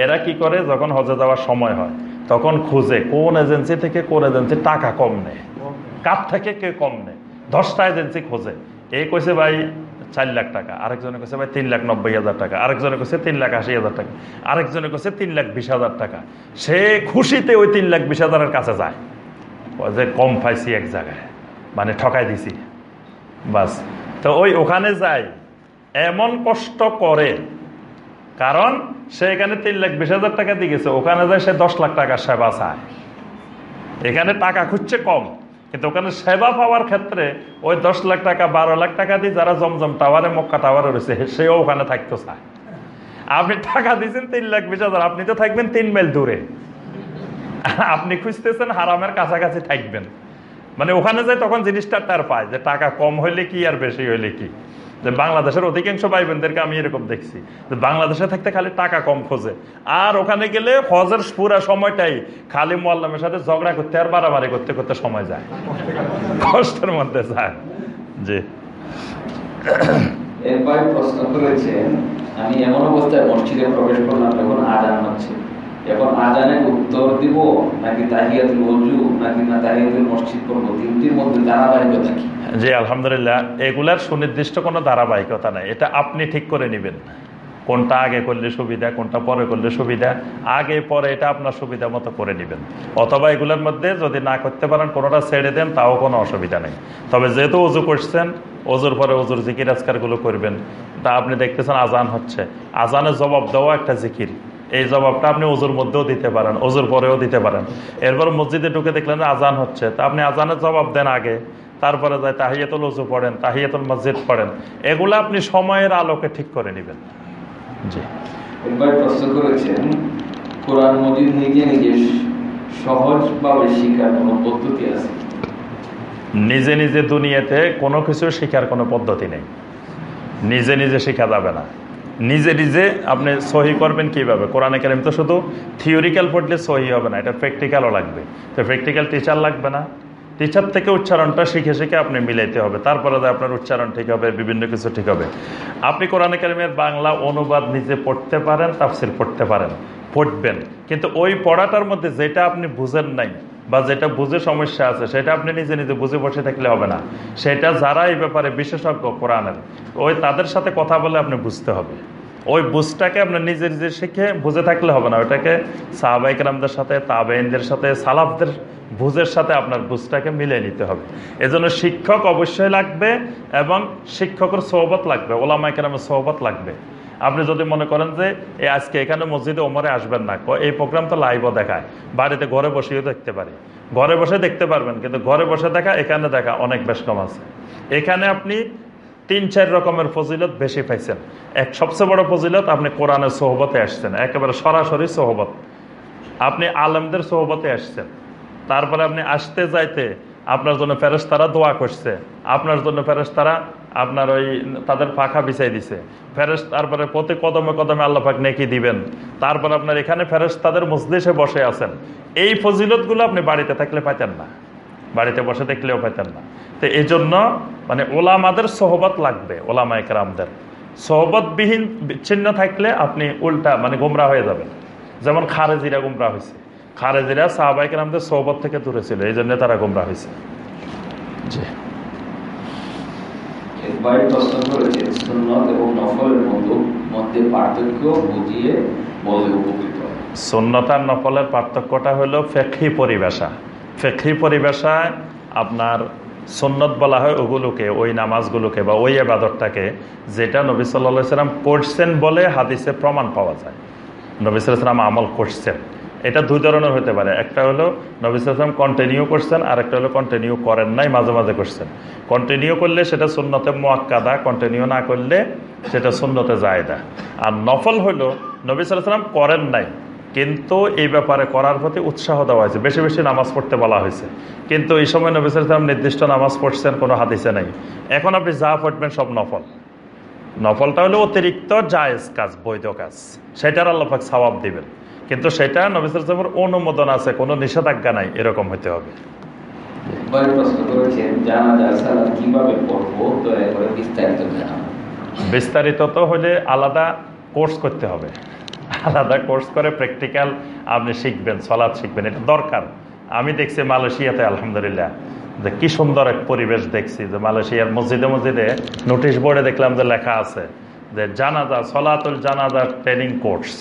এরা কি করে? যখন হজে যাওয়ার সময় হয় তখন খুঁজে কোন এজেন্সি থেকে কোন এজেন্সি টাকা কম নেয়, কার থেকে কে কম নেয়, দশটা এজেন্সি খোঁজে। এই কইছে, ভাই, চার লাখ টাকা। আরেকজনে কইছে, ভাই, তিন লাখ নব্বই হাজার টাকা। আরেকজনে কইছে, তিন লাখ আশি হাজার টাকা। আরেকজনে কইছে, তিন লাখ বিশ হাজার টাকা। সে খুশিতে ওই তিন লাখ বিশ হাজারের কাছে যায়। যে, কম পাইছি এক জায়গায়। মানে ঠকাই দিছি। বাস। তো ওই ওখানে যায় এমন কষ্ট করে কারণ সে এখানে তিন লাখ বিশ হাজার টাকা দিয়ে গেছে। ওখানে যায় সে দশ লাখ টাকার সেবা চায়। এখানে টাকা খুঁজছে কম, কিন্তু ওখানে সেবা পাওয়ার ক্ষেত্রে ওই দশ লাখ টাকা, বারো লাখ টাকা দিয়ে যারা জমজম টাওয়ারে, মক্কা টাওয়ারে রয়েছে, সেও ওখানে থাকতে চায়। আপনি টাকা দিয়েছেন তিন লাখ বিশ হাজার, আপনি তো থাকবেন তিন মাইল দূরে। আপনি খুঁজতেছেন হারামের কাছাকাছি থাকবেন। মানে ওখানে যায় তখন জিনিসটা তার পায় যে টাকা কম হইলে কি আর বেশি হইলে কি? যে বাংলাদেশের অধিকাংশ ভাই বোনদেরকে আমি এরকম দেখছি, যে বাংলাদেশে থাকতে খালি টাকা কম খোঁজে। আর ওখানে গেলে হজের পুরা সময়টাই খালি মোয়াল্লামের সাথে ঝগড়া করতে আর বাড়াবাড়ি করতে করতে সময় যায়। কষ্টের মধ্যে যায়। জি। প্রশ্ন আমি এমন অবস্থায় মসজিদে প্রবেশ করলাম যখন আজান হচ্ছে। এখন আজানের উত্তর দিব, নাকি তাহিয়াতুল ওযু, নাকি না তাহিয়াতুল মসজিদ করব তিনটির মধ্যে ধারাবাহিকতা কি? জি, আলহামদুলিল্লাহ। এগুলার সুনির্দিষ্ট কোনো ধারাবাহিকতা নাই। এটা আপনি ঠিক করে নেবেন। কোনটা আগে করলে সুবিধা, কোনটা পরে করলে সুবিধা। আগে পরে এটা আপনার সুবিধা মতো করে নেবেন। অথবা এগুলোর মধ্যে যদি না করতে পারেন, কোনোটা ছেড়ে দেন, তাও কোনো অসুবিধা নেই। তবে যেহেতু অজু করছেন অজুর পরে অজুর জিকির আজকারগুলো করবেন। তা আপনি দেখতেছেন আজান হচ্ছে। আজানের জবাব দেওয়া একটা জিকির। এই জবাবটা আপনি অজুর মধ্যেও দিতে পারেন অজুর পরেও দিতে পারেন। এরপর মসজিদে ঢুকে দেখলেন আজান হচ্ছে। তা আপনি আজানের জবাব দেন আগে তারপরে যায় তাহিয়াতুল অজু পড়েন তাহিয়াতুল মসজিদ পড়েন। এগুলো আপনি সময়ের আলোকে ঠিক করে নেবেন। জি। প্রশ্ন করেছেন কোরআন মজিদ নিজে নিজে সহজভাবে শিখার কোনো পদ্ধতি আছে? নিজে নিজে দুনিয়াতে কোনো কিছু শেখার কোনো পদ্ধতি নেই। নিজে নিজে শেখা যাবে না। নিজে নিজে আপনি সহি করবেন কীভাবে? কোরআনে কারিম তো শুধু থিওরিক্যাল পড়লে সহি হবে না, এটা প্র্যাকটিক্যালও লাগবে। তো প্র্যাকটিক্যাল টিচার লাগবে না। টিচার থেকে উচ্চারণটা শিখে শিখে আপনি মিলাইতে হবে। তারপরে আপনার উচ্চারণ ঠিক হবে, বিভিন্ন কিছু ঠিক হবে। আপনি কোরআনে কারিমের বাংলা অনুবাদ নিজে পড়তে পারেন, তাফসির পড়তে পারেন, পড়বেন। কিন্তু ওই পড়াটার মধ্যে যেটা আপনি বুঝেন নাই বা যেটা বুঝে সমস্যা আছে, সেটা আপনি নিজে নিজে বুঝে বসে থাকলে হবে না। সেটা যারা এই ব্যাপারে বিশেষজ্ঞ, কোরআনের, ওই তাদের সাথে কথা বলে আপনি বুঝতে হবে। ওই বুঝটাকে আপনার নিজে নিজে শিখে বুঝে থাকলে হবে না। ওটাকে সাহাবাইকরামদের সাথে, তাবেইনদের সাথে, সালাফদের বুঝের সাথে আপনার বুঝটাকে মিলিয়ে নিতে হবে। এজন্য শিক্ষক অবশ্যই লাগবে এবং শিক্ষকের সহবত লাগবে ওলামাইকেরামের সহবত লাগবে। আপনি যদি মনে করেন যে এই আজকে এখানে মসজিদে ওমরে আসবেন না। এই প্রোগ্রাম তো লাইভও দেখায়। বাড়িতে ঘরে বসেও দেখতে পারি। ঘরে বসে দেখতে পারবেন, কিন্তু ঘরে বসে দেখা, এখানে দেখা অনেক বেশ কম আছে। এখানে আপনি তিন, চার রকমের ফজিলত বেশি পাইছেন। এক সবচেয়ে বড় ফজিলত, আপনি কোরআনের সোহবতে আসছেন। একেবারে সরাসরি সোহবত। আপনি আলেমদের সোহবতে আসছেন। তারপরে আপনি আসতে যাইতে আপনার জন্য ফেরেশতারা দোয়া করছে। আপনার জন্য ফেরেশতারা আপনার ওই তাদের পাখা বিছাই দিছে। ফেরেস তারপরে প্রতি কদমে কদমে আল্লাহ পাক নেকি দিবেন। তারপর আপনার এখানে ফেরেস তাদের মজলিসে বসে আছেন। এই ফজিলতগুলো আপনি বাড়িতে থাকলে পাইতেন না। বাড়িতে বসে দেখলেও পাইতেন না। তো এই জন্য মানে ওলামাদের সহবত লাগবে, ওলামা একরামদের। সহবতবিহীন বিচ্ছিন্ন থাকলে আপনি উল্টা মানে গোমরা হয়ে যাবেন। যেমন খারেজিরা গোমরা হয়েছে খারেজিরা সাহাবাই কেরামদের সহবত থেকে দূরে ছিল, এই জন্য তারা গোমরা হয়েছে জি। একবার প্রশ্ন করেছেন সুন্নত এবং নফলের মধ্যে পার্থক্য বুঝিয়ে বলে উপকৃত। হয়। সুন্নতার নফলের পার্থক্যটা হলো ফেকহি পরিবেশা। ফেকহি পরিবেশায় আপনার সুন্নত বলা হয় ওগুলোকে, ওই নামাজগুলোকে বা ওই আবাদতটাকে যেটা নবী সাল্লা সাল্লাম করছেন বলে হাদিসে প্রমাণ পাওয়া যায়। নবী সাল্লাম আমল করছেন। এটা দুই ধরনের হতে পারে। একটা হলো নবী সাল্লাম কন্টিনিউ করছেন আর একটা হলো কন্টিনিউ করেন নাই, মাঝে মাঝে করছেন। কন্টিনিউ করলে সেটা সুন্নতে মোয়াক্কাদা কন্টিনিউ না করলে সেটা সুন্নতে জায়দা আর নফল হলো নবী সাল্লাম করেন নাই, কিন্তু এই ব্যাপারে করার প্রতি উৎসাহ দেওয়া হয়েছে। বেশি বেশি নামাজ পড়তে বলা হয়েছে। কিন্তু এই সময় নবী সাল্লাম নির্দিষ্ট নামাজ পড়ছেন, কোনো হাদিসে নাই। এখন আপনি যা পড়বেন সব নফল। নফলটা হলো অতিরিক্ত জায়েজ কাজ, বৈধ কাজ। সেটার আল্লাপাক সবাব দিবেন। কিন্তু সেটা নবী সাল্লামের অনুমোদন আছে কোনো নিষেধাজ্ঞা নাই এরকম হতে হবে। বিস্তারিত তো হলে আলাদা কোর্স করতে হবে। আলাদা কোর্স করে প্র্যাকটিক্যাল আপনি শিখবেন সলাদ শিখবেন এটা দরকার। আমি দেখছি মালয়েশিয়াতে আলহামদুলিল্লাহ যে কি সুন্দর এক পরিবেশ দেখছি যে মালয়েশিয়ার মসজিদে মসজিদে নোটিশ বোর্ডে দেখলাম যে লেখা আছে যে জানাজা সলাতুল জানাজা ট্রেনিং কোর্স।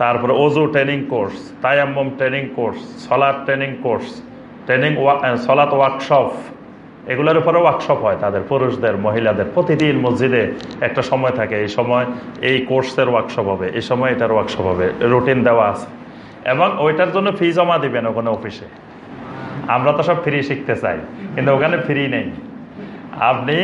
তারপরে অজু ট্রেনিং কোর্স, তায়াম্মম ট্রেনিং কোর্স সলাদ ট্রেনিং কোর্স, ট্রেনিং সলাত ওয়ার্কশপ। এগুলোর উপরে ওয়ার্কশপ হয় তাদের, পুরুষদের, মহিলাদের। প্রতিদিন মসজিদে একটা সময় থাকে, এই সময় এই কোর্সের ওয়ার্কশপ হবে, এই সময় এটার ওয়ার্কশপ হবে, রুটিন দেওয়া আছে। এবং ওইটার জন্য ফি জমা দিবেন ওখানে অফিসে। আমরা তো সব ফ্রি শিখতে চাই, কিন্তু ওখানে ফ্রি নেই। আপনি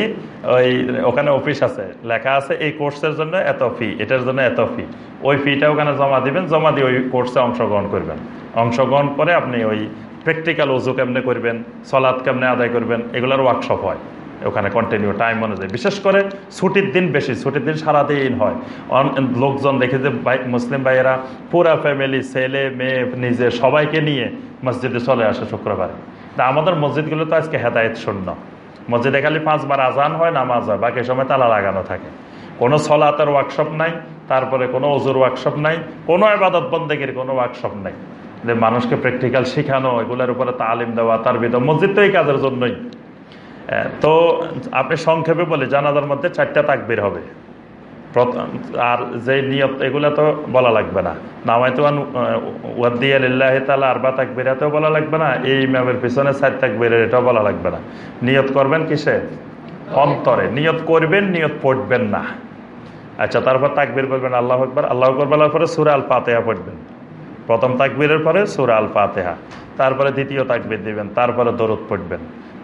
ওই, ওখানে অফিস আছে, লেখা আছে এই কোর্সের জন্য এত ফি এটার জন্য এত ফি ওই ফিটা ওখানে জমা দিবেন, জমা দিয়ে ওই কোর্সে অংশগ্রহণ করবেন। অংশগ্রহণ করে আপনি ওই প্র্যাকটিক্যাল উজু কেমনে করবেন সলাদ কেমনে আদায় করবেন, এগুলোর ওয়ার্কশপ হয়। ওখানে কন্টিনিউ টাইম অনুযায়ী। বিশেষ করে ছুটির দিন বেশি, ছুটির দিন সারাদিন হয়। লোকজন দেখে যে মুসলিম ভাইয়েরা পুরা ফ্যামিলি ছেলে, মেয়ে, নিজে, সবাইকে নিয়ে মসজিদে চলে আসে শুক্রবারে। তা আমাদের মসজিদগুলো তো আজকে হেদায়ত শূন্য। মসজিদে খালি পাঁচবার আজান হয়, নামাজ হয়, বাকি সময় তালা লাগানো থাকে। কোনো সলাতের ওয়ার্কশপ নাই, তারপরে কোনো অজুর ওয়ার্কশপ নাই, কোনো আবাদত বন্দেগীর কোনো ওয়ার্কশপ নাই। যে মানুষকে প্র্যাকটিক্যাল শেখানো, এগুলোর উপরে তালিম দেওয়া, তার ভিতর মসজিদ তো এই কাজের জন্যই। তো আপনি সংক্ষেপে বলে, জানাজার মধ্যে চারটা তাকবির হবে। আর যে নিয়ত, এগুলো তো বলা লাগবে না। নামাইতুয়ান ওয়াদ্দিয়াল্লাহ তালা আরবা তাকবিরাতেও বলা লাগবে না, এই ইমামের পিছনে সাত তাকবিরের এটাও বলা লাগবে না। নিয়ত করবেন কিসে? অন্তরে। নিয়ত করবেন, নিয়ত পড়বেন না। আচ্ছা তারপর তাকবির করবেন আল্লাহ আকবর। আল্লাহ আকবর বলার পরে সুরা আল পাতেহা পড়বেন। প্রথম তাকবীরের পরে সুরা আল ফাতেহা তারপরে দ্বিতীয় তাকবীর দিবেন, তারপরে দরদ পড়বেন।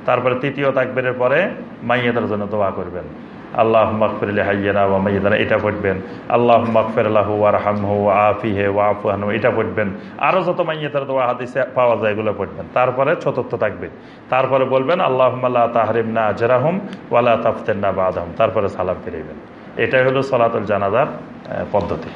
তারপরে তৃতীয় তাকবীরের পরে মাইয়াদের জন্য দোয়া করবেন। আল্লাহ মকফির হাইয়ানা ওয়া মাইয়াদানা এটা পড়বেন। আল্লাহ মকফির আল্লাহু আরহামহু আফিহে ওয়া আফুহানু এটা পড়বেন। আরও যত মাইয়াদের দোয়া হাদিসে পাওয়া যায় এগুলো পড়বেন। তারপরে চতুর্থ তাকবীর। তারপরে বলবেন আল্লাহ আল্লাহ তাহরিম না আজরাহম ওয়ালা তাফতেন না বাদহম। তারপরে সালাম ফিরাইবেন। এটাই হলো সলাতুল জানাজার পদ্ধতি।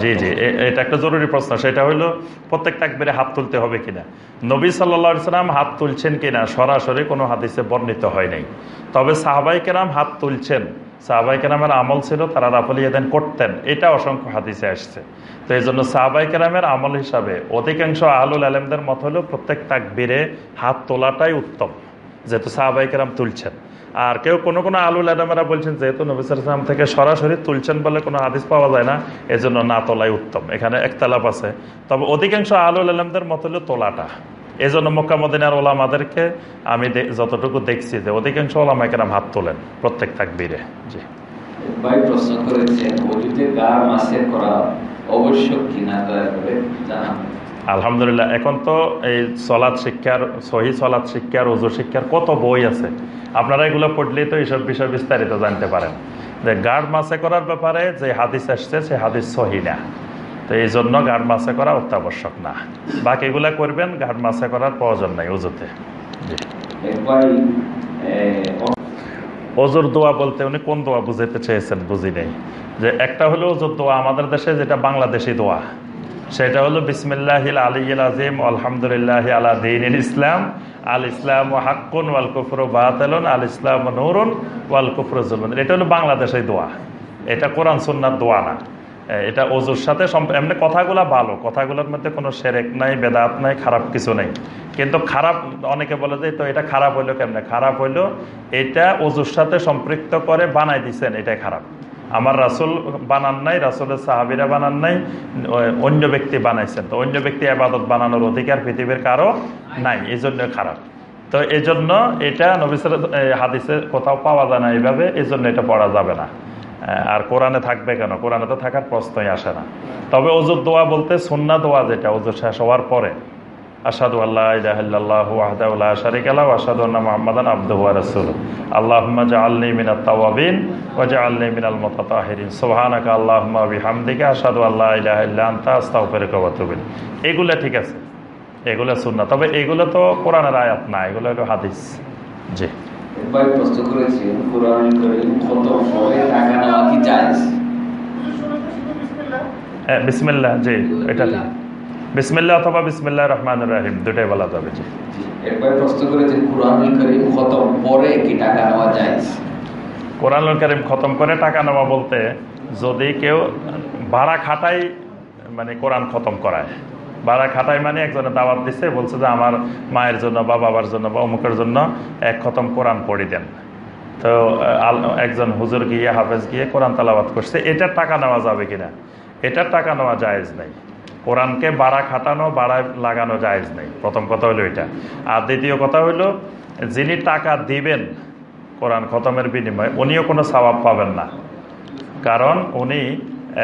জি জি। এটা একটা জরুরি প্রশ্ন। সেটা হলো প্রত্যেক তাকবিরে হাত তুলতে হবে কিনা? নবী সাল্লা সাল্লাম হাত তুলছেন কিনা? সরাসরি কোনো হাদিসে বর্ণিত হয় নাই। তবে সাহাবাই কেরাম হাত তুলছেন। সাহাবাই কেরামের আমল ছিল, তারা রাফল ইয়াদেন করতেন। এটা অসংখ্য হাদিসে আসছে। তো এই জন্য সাহাবাই কেরামের আমল হিসাবে অধিকাংশ আলুল আলমদের মত হলো, প্রত্যেক তাকবিরে হাত তোলাটাই উত্তম, যেহেতু সাহাবাই কেরাম তুলছেন। আর কেউ কোনো কোনো আলুল আলমেরা বলছেন যেহেতু নবিসাম থেকে সরাসরি তুলছেন বলে কোনো হাদিস পাওয়া যায় না এজন্য না তোলাই উত্তম। এখানে একতালাপ আছে। তবে অধিকাংশ আলুল আলমদের মত হলো তোলাটা। এই জন্য মক্কামদিনার ওলামাদেরকে আমি যতটুকু দেখছি যে অধিকাংশ ওলামা কেরাম হাত তোলেন প্রত্যেক তাকবীরে। জি। ভাই প্রশ্ন করেছেন অজুতে গা মাসের করা আবশ্যক কিনা দয়া করে জানান। আলহামদুলিল্লাহ এখন তো এই সলাদ শিক্ষার সহি সলাদ শিক্ষার ওজু শিক্ষার কত বই আছে। আপনারা এগুলো পড়লেই তো এইসব বিষয় বিস্তারিত জানতে পারেন। যে গার্ড মাসে করার ব্যাপারে যে হাদিস আসছে, সে হাদিস সহি না। তো এই জন্য গার্ড মাসে করা অত্যাবশ্যক না। বাকিগুলা করবেন গার্ড মাসে করার প্রয়োজন নাই উজুতে ওজোর দোয়া বলতে উনি কোন দোয়া বুঝাইতে চেয়েছেন বুঝি নেই। যে একটা হলো ওজোর দোয়া, আমাদের দেশে যেটা বাংলাদেশি দোয়া, সেটা হলো বিসমিল্লাহিল আলিল আজিম আলহামদুলিল্লাহ আলা দিন ইসলাম আল ইসলাম ও হাক্কুন ওয়াল কুফর বাতালন, আল ইসলাম নৌরুন ওয়াল কুফর জুলমন এটা হলো বাংলাদেশের দোয়া। এটা কোরআন সুন্নার দোয়া না। এটা অজুর সাথে এমনি কথাগুলা ভালো। কথাগুলোর মধ্যে কোনো সেরেক নাই, বেদাত নাই, খারাপ কিছু নেই। কিন্তু খারাপ, অনেকে বলে যে, তো এটা খারাপ হইল কেমনে? খারাপ হইল, এটা অজুর সাথে সম্পৃক্ত করে বানাই দিছেন, এটাই খারাপ। আমার রাসুল বানান নাই, রাসুলের সাহাবিরা বানান নাই, অন্য ব্যক্তি বানাইছেন। তো অন্য ব্যক্তি আবাদত বানানোর অধিকার পৃথিবীর কারও নাই এই জন্য খারাপ। তো এই জন্য এটা নবিসের হাদিসে কোথাও পাওয়া যায় না এইভাবে এই জন্য এটা পড়া যাবে না। আর কোরআনে থাকবে কেন? কোরআনে তো থাকার প্রশ্নই আসে না। তবে ওজুর দোয়া বলতে সুন্না দোয়া যেটা ওজুর শেষ হওয়ার পরে। আসাদু আল্লাহ ইলাহাল্লাহ ওয়াহদাউল্লাহ শারিক আল্লাহ আসাদু আন্না মুহাম্মাদান আবদুহু ওয়া রাসূলুহু। আল্লাহুম্মা জাআলনি মিনাত তাওয়াবিন ওয়া জাআলনি মিনাল মুতাতাহিরিন সুবহানাকা আল্লাহুম্মা বিহামদিকা আশহাদু আল্লা ইলাহা ইল্লা আনতা আস্তাগফিরুকা ওয়া আতুবু এগুলা ঠিক আছে এগুলা সুন্নাহ। তবে এগুলো তো কোরআনের আয়াত না এগুলো হলো হাদিস। জি। এক প্রশ্ন করেছেন কোরআন করিম খতম করে টাকা নেওয়া কি জায়েজ? হ্যাঁ, বিসমিল্লাহ জি এটা ঠিক। বিসমিল্লাহ অথবা বিসমিল্লাহ রহমান রাহিম দুটাই বলা যাবে। ভাই প্রশ্ন করেছেন কোরআন করিম খতম পরে কি টাকা নেওয়া কোরআনুল কারিম খতম করে টাকা নেওয়া বলতে যদি কেউ ভাড়া খাটাই মানে কোরআন খতম করায়। ভাড়া খাটাই মানে একজনে দাওয়াত দিছে বলছে যে আমার মায়ের জন্য বা বাবার জন্য বা অমুকের জন্য এক খতম কোরআন পড়ি দেন। তো একজন হুজুর গিয়ে হাফেজ গিয়ে কোরআন তালাবাত করছে এটার টাকা নেওয়া যাবে কিনা? এটার টাকা নেওয়া জায়েজ নেই। কোরআনকে বাড়া খাটানো বাড়ায় লাগানো জায়েজ নেই। প্রথম কথা হলো এটা। আর দ্বিতীয় কথা হলো, যিনি টাকা দিবেন কোরআন খতমের বিনিময়ে, উনিও কোনো সওয়াব পাবেন না। কারণ উনি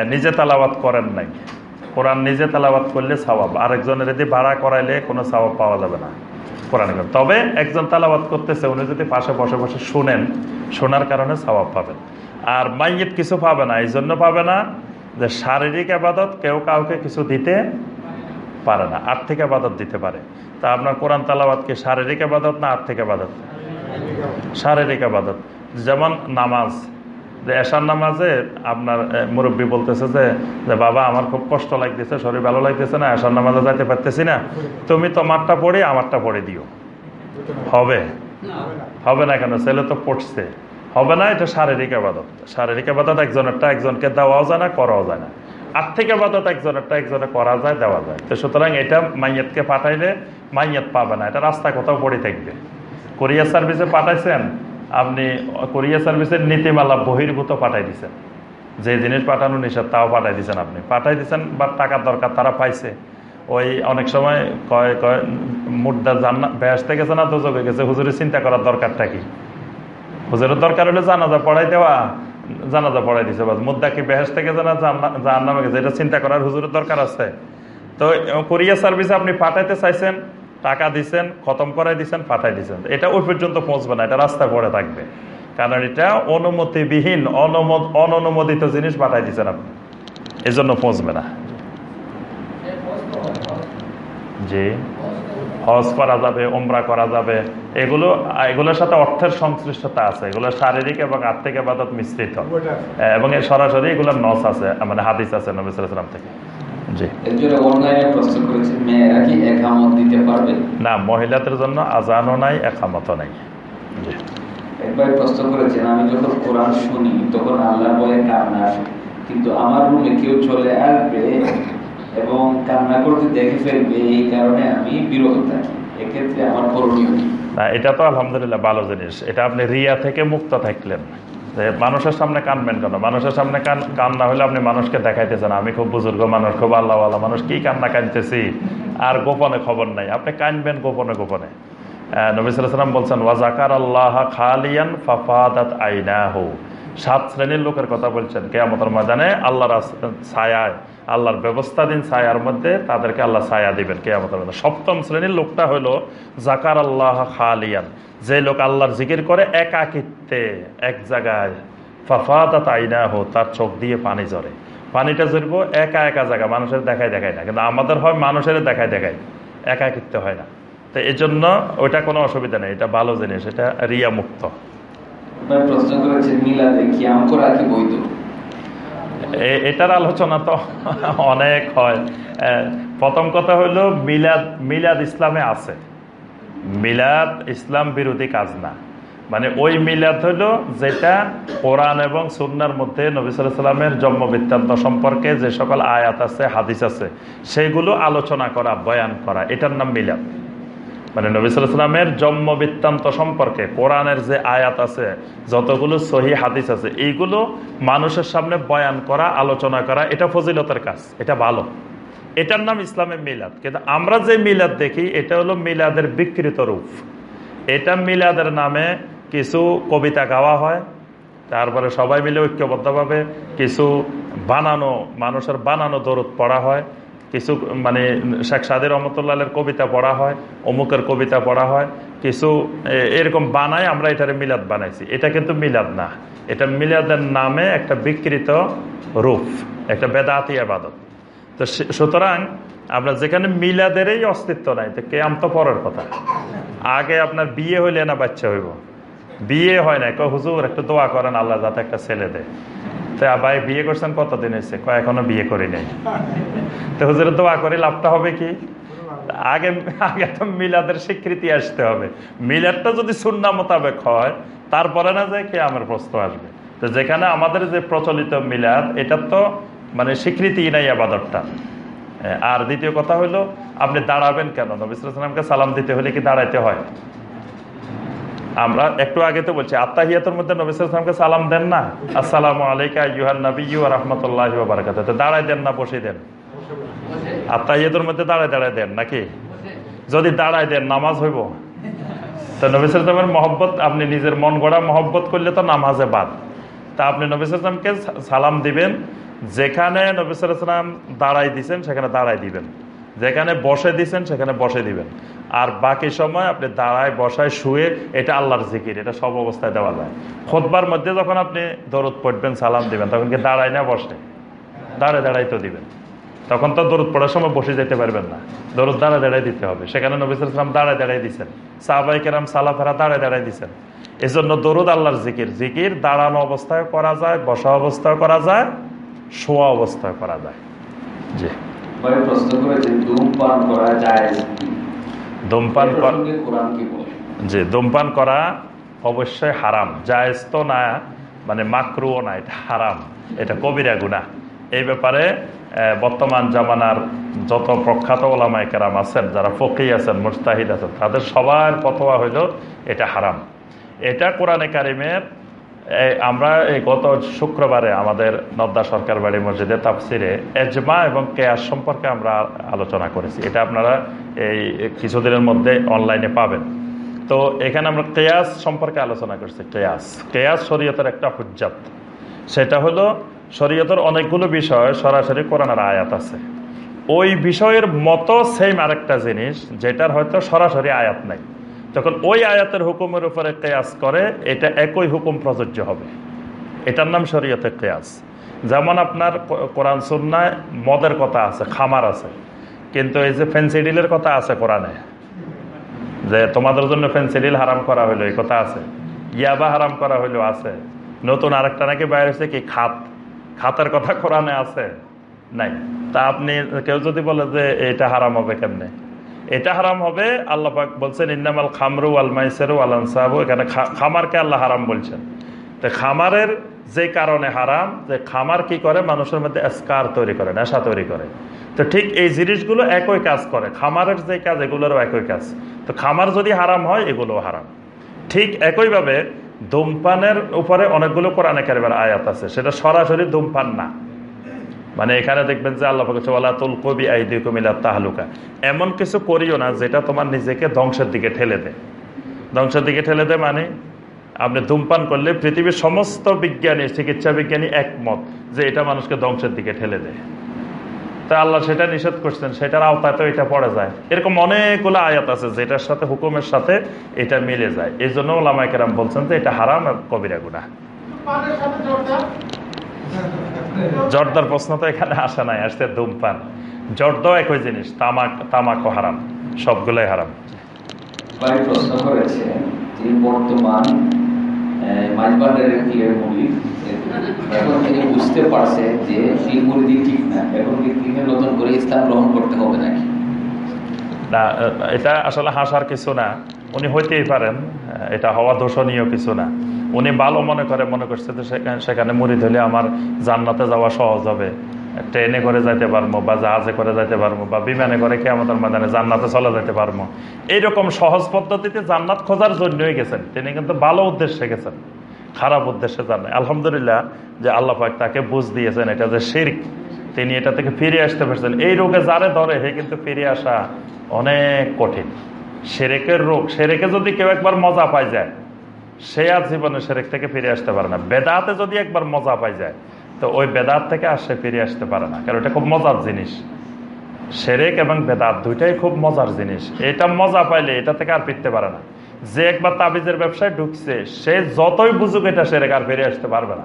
নিজে তালাবাত করেন নাই। কোরআন নিজে তালাবাত করলে সওয়াব আরেকজনের যদি ভাড়া করাইলে কোনো সওয়াব পাওয়া যাবে না কোরআন তবে একজন তালাবাত করতেছে, উনি যদি পাশে বসে বসে শুনেন, শোনার কারণে সওয়াব পাবেন। আর মাইয়েত কিছু পাবে না এই জন্য পাবে না যে শারীরিক আবাদত কেউ কাউকে কিছু দিতে পারে না, আর্থিক আবাদত দিতে পারে। তা আপনার কোরআন তালাবাদ কি শারীরিক আবাদত না আর্থিক আবাদত? শারীরিক আবাদত। যেমন নামাজ, যে এশার নামাজে আপনার মুরব্বী বলতেছে যে যে বাবা, আমার খুব কষ্ট লাগতেছে, শরীর ভালো লাগতেছে না, এশার নামাজে যাইতে পারতেছি না। তুমি তোমারটা পড়ে, আমারটা পড়ে দিও। হবে? হবে না কেন? ছেলে তো পড়ছে। হবে না, এটা শারীরিক আবাদত। শারীরিক আবাদত একজনেরটা একজনকে দেওয়াও যায় না, করাও যায় না। আর্থিক আবাদত একজনেরটা একজনে করা যায়, দেওয়া যায়। তো সুতরাং এটা মাইয়াতকে পাঠাইলে মাইয়াত পাবে না, এটা রাস্তা কোথাও পড়ে থাকবে। কোরিয়ার সার্ভিসে পাঠাইছেন, আপনি কোরিয়ার সার্ভিসের নীতিমালা বহির্ভূত পাঠাই দিচ্ছেন যে জিনিস পাঠানো নিষেধ, তাও পাঠাই দিচ্ছেন আপনি। পাঠাই দিচ্ছেন বা টাকার দরকার তারা পাইছে। ওই অনেক সময় কয় কয় মুদ্রা জান্না বেহেস্তে গেছে না তো দোজকে গেছে, হুজুরের চিন্তা করার দরকারটা কি? হুজুরের দরকার হলে জানাজা পড়াই দেওয়া জানাজা পড়াই দিছে বাস। মুদ্রা কি বেহেস থেকে জানা জাহান নামে গেছে এটা চিন্তা করার হুজুরের দরকার আছে। তো কোরিয়ার সার্ভিসে আপনি পাঠাইতে চাইছেন টাকা দিছেন খতম করাই দিছেন পাঠাই দিছেন। এটা ওই পর্যন্ত পৌঁছবে না এটা রাস্তায় পড়ে থাকবে। কারণ এটা অনুমতিবিহীন অনুমোদ অননুমোদিত জিনিস পাঠাই দিছেন আপনি। এই জন্য পৌঁছবে না। জি। হজ করা যাবে ওমরা করা যাবে। এগুলো এগুলোর সাথে অর্থের সংশ্লিষ্টতা আছে। এগুলো শারীরিক এবং আর্থিক আবাদত মিশ্রিত। এবং এর সরাসরি এগুলোর নস আছে মানে হাদিস আছে নবী সাল্লাম থেকে। জি। একজনে অনলাইনে প্রশ্ন করেছে মেয়েরা কি একামত দিতে পারবে? না মহিলাদের জন্য আজানও নাই একামতও নাই। একবার প্রশ্ন করেছেন আমি যখন কোরআন শুনি তখন আল্লাহ বলে কান্না কিন্তু আমার রুমে কেউ চলে আসবে এবং কান্না করতে দেখে ফেলবে এই কারণে আমি বিরত থাকি। এক্ষেত্রে আমার করণীয় কি? না এটা তো আলহামদুলিল্লাহ ভালো জিনিস। এটা আপনি রিয়া থেকে মুক্ত থাকলেন। মানুষের সামনে কানবেন কেন? মানুষের সামনে কান কান না হলে আপনি মানুষকে দেখাইতেছেন। আমি খুব বুজুর্গ মানুষ খুব আল্লাহ মানুষ কি কান্না কানতেছি আর গোপনে খবর নাই। আপনি কানবেন গোপনে গোপনে। আহ, নবী সাল্লাম বলছেন ওয়াজাকার আল্লাহ খালিয়ান ফাফাদাত আইনাহু। সাত শ্রেণির লোকের কথা বলছেন। কেয়ামতের ময়দানে আল্লাহর আস- ছায়ায় আল্লাহর ব্যবস্থা দিন ছায়ার মধ্যে, তাদেরকে আল্লাহ ছায়া দিবেন কেয়ামতের মধ্যে সপ্তম শ্রেণির লোকটা হলো জাকার আল্লাহ খালিয়ান। যে লোক আল্লাহর জিকির করে একাকিত্বে, এক জায়গায় ফাফাদা তাই না আইনাহু, তার চোখ দিয়ে পানি ঝরে। পানিটা ঝরব, একা একা জায়গা, মানুষের দেখায় দেখায় না। কিন্তু আমাদের হয় মানুষের দেখায় দেখায়, একাকিত্ব হয় না। তো এই জন্য ওইটা কোনো অসুবিধা নেই, এটা ভালো জিনিস, এটা রিয়া মুক্ত প্রশ্ন করেছেন, মিলাদে করা কি বৈধ? এটার আলোচনা তো *laughs* অনেক হয়। প্রথম কথা হলো, মিলাদ মিলাদ ইসলামে আছে। মিলাদ ইসলাম বিরোধী কাজ না। মানে ওই মিলাদ হলো যেটা কোরআন এবং সুন্নার মধ্যে নবী সাল্লামের জন্ম বৃত্তান্ত সম্পর্কে যে সকল আয়াত আছে, হাদিস আছে, সেগুলো আলোচনা করা, বয়ান করা, এটার নাম মিলাদ। মানে নবী সাল্লামের জন্ম বৃত্তান্ত সম্পর্কে কোরআনের যে আয়াত আছে, যতগুলো সহি হাদিস আছে, এইগুলো মানুষের সামনে বয়ান করা, আলোচনা করা, এটা ফজিলতের কাজ, এটা ভালো। এটার নাম ইসলামের মিলাদ। কিন্তু আমরা যে মিলাদ দেখি, এটা হলো মিলাদের বিকৃত রূপ। এটা মিলাদের নামে কিছু কবিতা গাওয়া হয়, তারপরে সবাই মিলে ঐক্যবদ্ধভাবে কিছু বানানো, মানুষের বানানো দরদ পড়া হয়। কিছু মানে শেখ সাদির রহমতুল্লাহের কবিতা পড়া হয়, অমুকের কবিতা পড়া হয়, কিছু এরকম বানায় আমরা এটার মিলাদ বানাইছি। এটা কিন্তু মিলাদ না। এটা মিলাদের নামে একটা বিকৃত রূপ, একটা বেদাতি আবাদত। তো সুতরাং আমরা যেখানে মিলাদেরই অস্তিত্ব নাই, তো কেয়াম তো পরের কথা। আগে আপনার বিয়ে হইলে না বাচ্চা হইব? বিয়ে হয় না। হুজুর, একটু দোয়া করেন, আল্লাহ যাতে একটা ছেলে দেয়। তো ভাই বিয়ে করছেন কতদিন হয়েছে? কয়, এখনও বিয়ে করি নাই। তো হুজুরের দোয়া করে লাভটা হবে কি? আগে আগে তো মিলাদের স্বীকৃতি আসতে হবে। মিলাদটা যদি সুন্না মোতাবেক হয়, তারপরে না যায় কে আমার প্রশ্ন আসবে। তো যেখানে আমাদের যে প্রচলিত মিলাদ, এটা তো মানে স্বীকৃতি নাই আবাদতটা। আর দ্বিতীয় কথা হলো আপনি দাঁড়াবেন কেন? নবিসামকে সালাম দিতে হলে কি দাঁড়াইতে হয়? আমরা একটু আগে তো বলছি আত্মাহিয়াতের মধ্যে নবিসামকে সালাম দেন না? আসসালামু আলাইকা ইউহান নবী ইউ রহমতুল্লাহ বারাকাত দাঁড়ায় দেন না, বসে দেন। আত্মাহিয়াতের মধ্যে দাঁড়ায় দাঁড়ায় দেন নাকি? যদি দাঁড়ায় দেন, নামাজ হইব। তো নবিসামের মহব্বত, আপনি নিজের মন গড়া মহব্বত করলে তো নামাজে বাদ। তা আপনি নবিসামকে সালাম দিবেন, যেখানে নবিসাম দাঁড়াই দিছেন, সেখানে দাঁড়াই দিবেন। যেখানে বসে দিছেন, সেখানে বসে দিবেন। আর বাকি সময় আপনি দাঁড়ায়, বসায়, শুয়ে, এটা আল্লাহর জিকির, এটা সব অবস্থায় দেওয়া যায়। খোদবার মধ্যে যখন আপনি দরদ পড়বেন, সালাম দিবেন, তখন কি দাঁড়ায় না বসে? দাঁড়ায় দাঁড়াই তো দিবেন। তখন তো দরদ পড়ার সময় বসে যেতে পারবেন না। দরদ দাঁড়ায় দাঁড়ায় দিতে হবে। সেখানে নবিসাম দাঁড়ায় দাঁড়ায় দিচ্ছেন সাহবাই কেরাম সালাফেরা দাঁড়ায় দাঁড়ায় দিচ্ছেন এই জন্য দরুদ আল্লাহর জিকির। জিকির দাঁড়ানো অবস্থায় করা যায়, বসা অবস্থায় করা যায়, শোয়া অবস্থায় করা যায়। জি। প্রশ্ন ধূমপান করা যায় ধূমপান জি ধূমপান করা অবশ্যই হারাম জায়েজ তো না মানে মাকরুও না এটা হারাম এটা কবিরা গুণা এই ব্যাপারে বর্তমান জামানার যত প্রখ্যাত ওলামাই কেরাম আছেন যারা ফকি আছেন মুস্তাহিদ আছেন তাদের সবার কথা হইল এটা হারাম। এটা কোরআনে কারিমের আমরা এই গত শুক্রবারে আমাদের নদ্দা সরকার বাড়ি মসজিদে তাফসিরে এজমা এবং কেয়াস সম্পর্কে আমরা আলোচনা করেছি। এটা আপনারা এই কিছুদিনের মধ্যে অনলাইনে পাবেন। তো এখানে আমরা কেয়াস সম্পর্কে আলোচনা করছি, কেয়াস। কেয়াস শরীয়তের একটা হুজ্জাত। সেটা হলো শরীয়তের অনেকগুলো বিষয় সরাসরি কোরআনের আয়াত আছে। ওই বিষয়ের মতো সেম আরেকটা জিনিস যেটার হয়তো সরাসরি আয়াত নাই। তখন ওই আয়াতের হুকুমের উপরে কেয়াস করে, এটা একই হুকুম প্রযোজ্য হবে। এটার নাম শরীয়তের কেয়াস। যেমন আপনার কোরআন, সুন্নায় মদের কথা আছে, খামার আছে। কিন্তু এই যে ফেন্সিডিলের কথা আছে কোরআনে, যে তোমাদের জন্য ফেন্সিডিল হারাম করা হইল, এই কথা আছে। ইয়াবা হারাম করা হইল, আছে। নতুন আরেকটা নাকি বাইরে হচ্ছে কি? খাত। খাতের কথা কোরআনে আছে? নাই। তা আপনি, কেউ যদি বলে যে এটা হারাম হবে কেমনে? এটা হারাম হবে, আল্লাহ পাক বলছেন, ইন্নামাল খামরু আল মাইসেরু আল আনসাবু এখানে খামারকে আল্লাহ হারাম বলছেন। তো খামারের যে কারণে হারাম, যে খামার কি করে? মানুষের মধ্যে স্কার তৈরি করে, নেশা তৈরি করে। তো ঠিক এই জিনিসগুলো একই কাজ করে, খামারের যে কাজ, এগুলোরও একই কাজ। তো খামার যদি হারাম হয় এগুলো হারাম। ঠিক একইভাবে ধূমপানের উপরে অনেকগুলো কোরআনে কারিবার আয়াত আছে, সেটা সরাসরি ধূমপান না। মানে এখানে দেখবেন যে আল্লাহ পাকে বলা তুল কবি আইদি তাহলুকা। এমন কিছু করিও না যেটা তোমার নিজেকে ধ্বংসের দিকে ঠেলে দেয়। ধ্বংসের দিকে ঠেলে দেয় মানে আপনি ধূমপান করলে পৃথিবীর সমস্ত বিজ্ঞানী, চিকিৎসা বিজ্ঞানী একমত যে এটা মানুষকে ধ্বংসের দিকে ঠেলে দেয়। তা আল্লাহ সেটা নিষেধ করছেন, সেটার আওতায় তো এটা পড়ে যায়। এরকম অনেকগুলো আয়াত আছে যেটার সাথে, হুকুমের সাথে এটা মিলে যায়। এই জন্য ওলামাইকেরাম বলছেন যে এটা হারাম কবিরা গুণা জর্দার প্রশ্ন তো এখানে আসে নাই আসতে ধূমপান। জর্দাও একই জিনিস তামাক তামাকও হারাম সবগুলোই হারাম। প্রশ্ন করেছে যে বর্তমান মাঝবান্ডারের পীরের মুড়ি এখন তিনি বুঝতে পারছে যে ঠিক না। এখন তিনি নতুন করে ইসলাম গ্রহণ করতে হবে নাকি? না এটা আসলে হাসার কিছু না। উনি হইতেই পারেন এটা হওয়া দোষণীয় কিছু না। উনি ভালো মনে করে, মনে করছে যে সেখানে মুড়ি ধরলে আমার জান্নাতে যাওয়া সহজ হবে। ট্রেনে করে যাইতে পারব বা জাহাজে করে যাইতে পারব বা বিমানে করে আমাদের ময়দানে জান্নাতে চলে যেতে পারব। এইরকম সহজ পদ্ধতিতে জান্নাত খোঁজার জন্যই গেছেন। তিনি কিন্তু ভালো উদ্দেশ্যে গেছেন, খারাপ উদ্দেশ্যে যান আলহামদুলিল্লাহ যে আল্লাহ পাক তাকে বুঝ দিয়েছেন, এটা যে শির্ক। তিনি এটা থেকে ফিরে আসতে পারছেন। এই রোগে যারে ধরে, হে কিন্তু ফিরে আসা অনেক কঠিন। সেরেকের রোগ, সেরেকে যদি কেউ একবার মজা পাই যায়, সে আর জীবনে সেরেক থেকে ফিরে আসতে পারে না। বেদাতে যদি একবার মজা পাই যায়, তো ওই বেদাত থেকে আর সে ফিরে আসতে পারে না। কারণ এটা খুব মজার জিনিস। সেরেক এবং বেদাত দুইটাই খুব মজার জিনিস। এটা মজা পাইলে এটা থেকে আর ফিরতে পারে না। যে একবার তাবিজের ব্যবসায় ঢুকছে, সে যতই বুঝুক এটা সেরেক আর ফিরে আসতে পারবে না।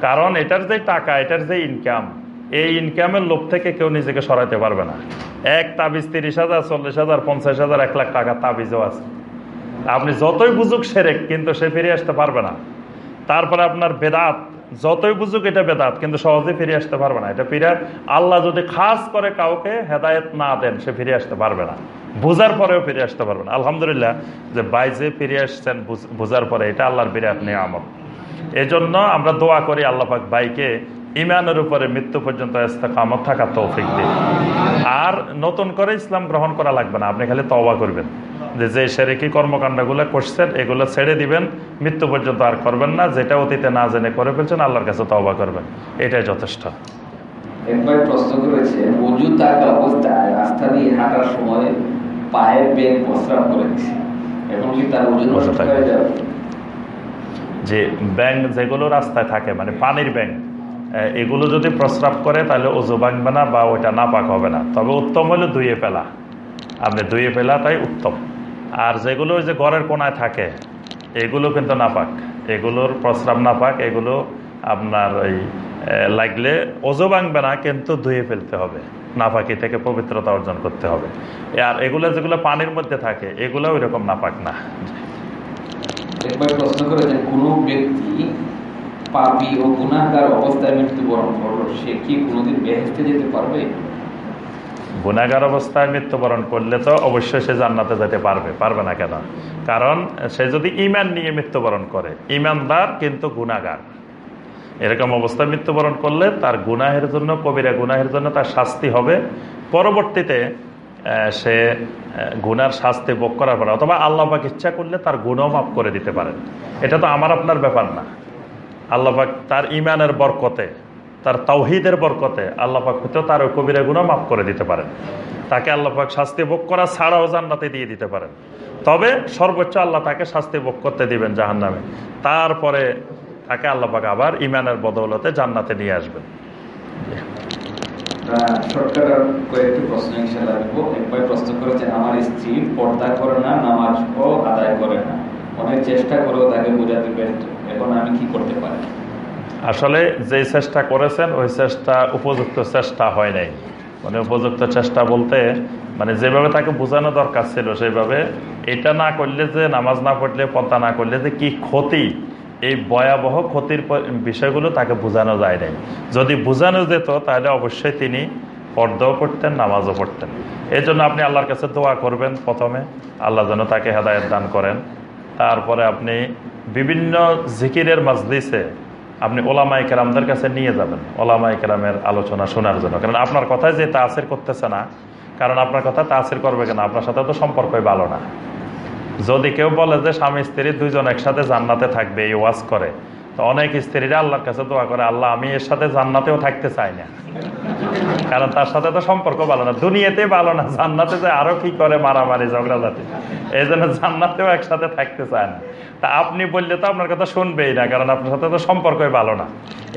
কারণ এটার যে টাকা, এটার যে ইনকাম এই ইনকামের লোভ থেকে কেউ নিজেকে সরাইতে পারবে না। এক তাবিজ তিরিশ হাজার, চল্লিশ হাজার, পঞ্চাশ হাজার, এক লাখ টাকা তাবিজও আছে। আপনি যতই বুঝুক সেরেক কিন্তু সে ফিরে আসতে পারবে না। তারপরে আপনার বেদাত, যতই বুঝুক এটা বেদাত, কিন্তু সহজে ফিরে আসতে পারবে না। এটা ফিরে আল্লাহ যদি খাস করে কাউকে, হেদায়েত না দেন, সে ফিরে আসতে পারবে না। বুঝার পরেও ফিরে আসতে পারবে না। আলহামদুলিল্লাহ, যে বাইজে ফিরে আসছেন, বুঝ- বুঝার পরে এটা আল্লাহর বিরাট নিয়ামত। এই জন্য আমরা দোয়া করি আল্লাহ পাক ভাইকে ইমানের উপরে মৃত্যু পর্যন্ত ইস্তেকামত থাকার তৌফিক দিন। আর নতুন করে ইসলাম গ্রহণ করা লাগবে না। আপনি খালি তওবা করবেন। যে যে সেরেকি কর্মকাণ্ডগুলো করছেন এগুলো ছেড়ে দিবেন। মৃত্যু পর্যন্ত আর করবেন না। যেটা অতীতে না জেনে করে ফেলছেন আল্লাহর কাছে তওবা করবেন। এটাই যথেষ্ট। একবার প্রশ্ন করেছে অজু থাকা অবস্থায় রাস্তা দিয়ে হাঁটার সময় পায়ে বেগ প্রস্রাব করেছে এখন কি তার ওজন নষ্ট হয়ে যাবে? যে ব্যাংক যেগুলো রাস্তায় থাকে মানে পানির ব্যাংক এগুলো যদি প্রস্রাব করে, তাহলে অজু ভাঙবে না বা ওইটা নাপাক হবে না। তবে উত্তম হলো ধুয়ে ফেলা। আপনি ধুয়ে ফেলাটাই উত্তম। আর যেগুলো ওই যে ঘরের কোনায় থাকে, এগুলো কিন্তু নাপাক। এগুলোর প্রস্রাব নাপাক, এগুলো আপনার ওই লাগলে অজু ভাঙবে না, কিন্তু ধুয়ে ফেলতে হবে। নাপাকি থেকে পবিত্রতা অর্জন করতে হবে। আর এগুলো যেগুলো পানির মধ্যে থাকে, এগুলো ওই রকম নাপাক না। একবার প্রশ্ন কোন ব্যক্তি পাপী ও গুণাগার অবস্থায় মৃত্যুবরণ করল। সে কি কোনোদিন বেহেস্তে যেতে পারবে? গুণাগার অবস্থায় মৃত্যুবরণ করলে তো অবশ্যই সে জান্নাতে যেতে পারবে। পারবে না কেন? কারণ সে যদি ইমান নিয়ে মৃত্যুবরণ করে ইমানদার কিন্তু গুণাগার এরকম অবস্থায় মৃত্যুবরণ করলে তার গুনাহের জন্য, কবিরা গুনাহের জন্য তার শাস্তি হবে। পরবর্তীতে সে গুনার শাস্তি ভোগ করার পরে অথবা আল্লাহ পাক ইচ্ছা করলে তার গুণও মাফ করে দিতে পারেন। এটা তো আমার, আপনার ব্যাপার না। আল্লাহ পাক তার ইমানের বরকতে, তার তাওহিদের বরকতে আল্লাহ পাক হয়তো তার কবিরা গুণও মাফ করে দিতে পারেন। তাকে আল্লাহ পাক শাস্তি ভোগ করা ছাড়াও জান্নাতে দিয়ে দিতে পারেন। তবে সর্বোচ্চ আল্লাহ তাকে শাস্তি ভোগ করতে দিবেন জাহান নামে তারপরে তাকে আল্লাহ পাক আবার ইমানের বদৌলতে জান্নাতে নিয়ে আসবেন। আমার স্ত্রী পর্দা করে না নামাজ ও আদায় করে না? অনেক চেষ্টা করেও তাকে বোঝাতে ব্যস্ত এখন আমি কি করতে পারি? আসলে যে চেষ্টা করেছেন, ওই চেষ্টা, উপযুক্ত চেষ্টা হয় নাই। মানে উপযুক্ত চেষ্টা বলতে মানে যেভাবে তাকে বোঝানো দরকার ছিল, সেইভাবে এটা না করলে যে, নামাজ না পড়লে পদ্মা না করলে যে কি ক্ষতি, এই ভয়াবহ ক্ষতির বিষয়গুলো তাকে বোঝানো যায় নাই। যদি বোঝানো যেত, তাহলে অবশ্যই তিনি পর্দাও পড়তেন, নামাজও পড়তেন। এই জন্য আপনি আল্লাহর কাছে দোয়া করবেন প্রথমে। আল্লাহ যেন তাকে হেদায়ত দান করেন। তারপরে আপনি বিভিন্ন জিকিরের মাজলিসে আপনি ওলামা কেরামদের কাছে নিয়ে যাবেন। ওলামা কেরামের আলোচনা শোনার জন্য। কারণ আপনার কথায় যে তাসির করতেছে না, কারণ আপনার কথা তাসির করবে কেন? আপনার সাথে তো সম্পর্কই ভালো না। যদি কেউ বলে যে স্বামী স্ত্রী দুইজন একসাথে জান্নাতে থাকবে, এই ওয়াজ করে তো অনেক স্ত্রীরা আল্লাহর কাছে দোয়া করে, আল্লাহ, আমি এর সাথে জান্নাতেও থাকতে চাই না। কারণ তার সাথে তো সম্পর্ক ভালো না, দুনিয়াতে ভালো না, জান্নাতে যে আরও কি করে মারামারি, ঝগড়াঝাটি? এই জন্য জান্নাতেও একসাথে থাকতে চায় না। তা আপনি বললে তো আপনার কথা শুনবেই না, কারণ আপনার সাথে তো সম্পর্কই ভালো না।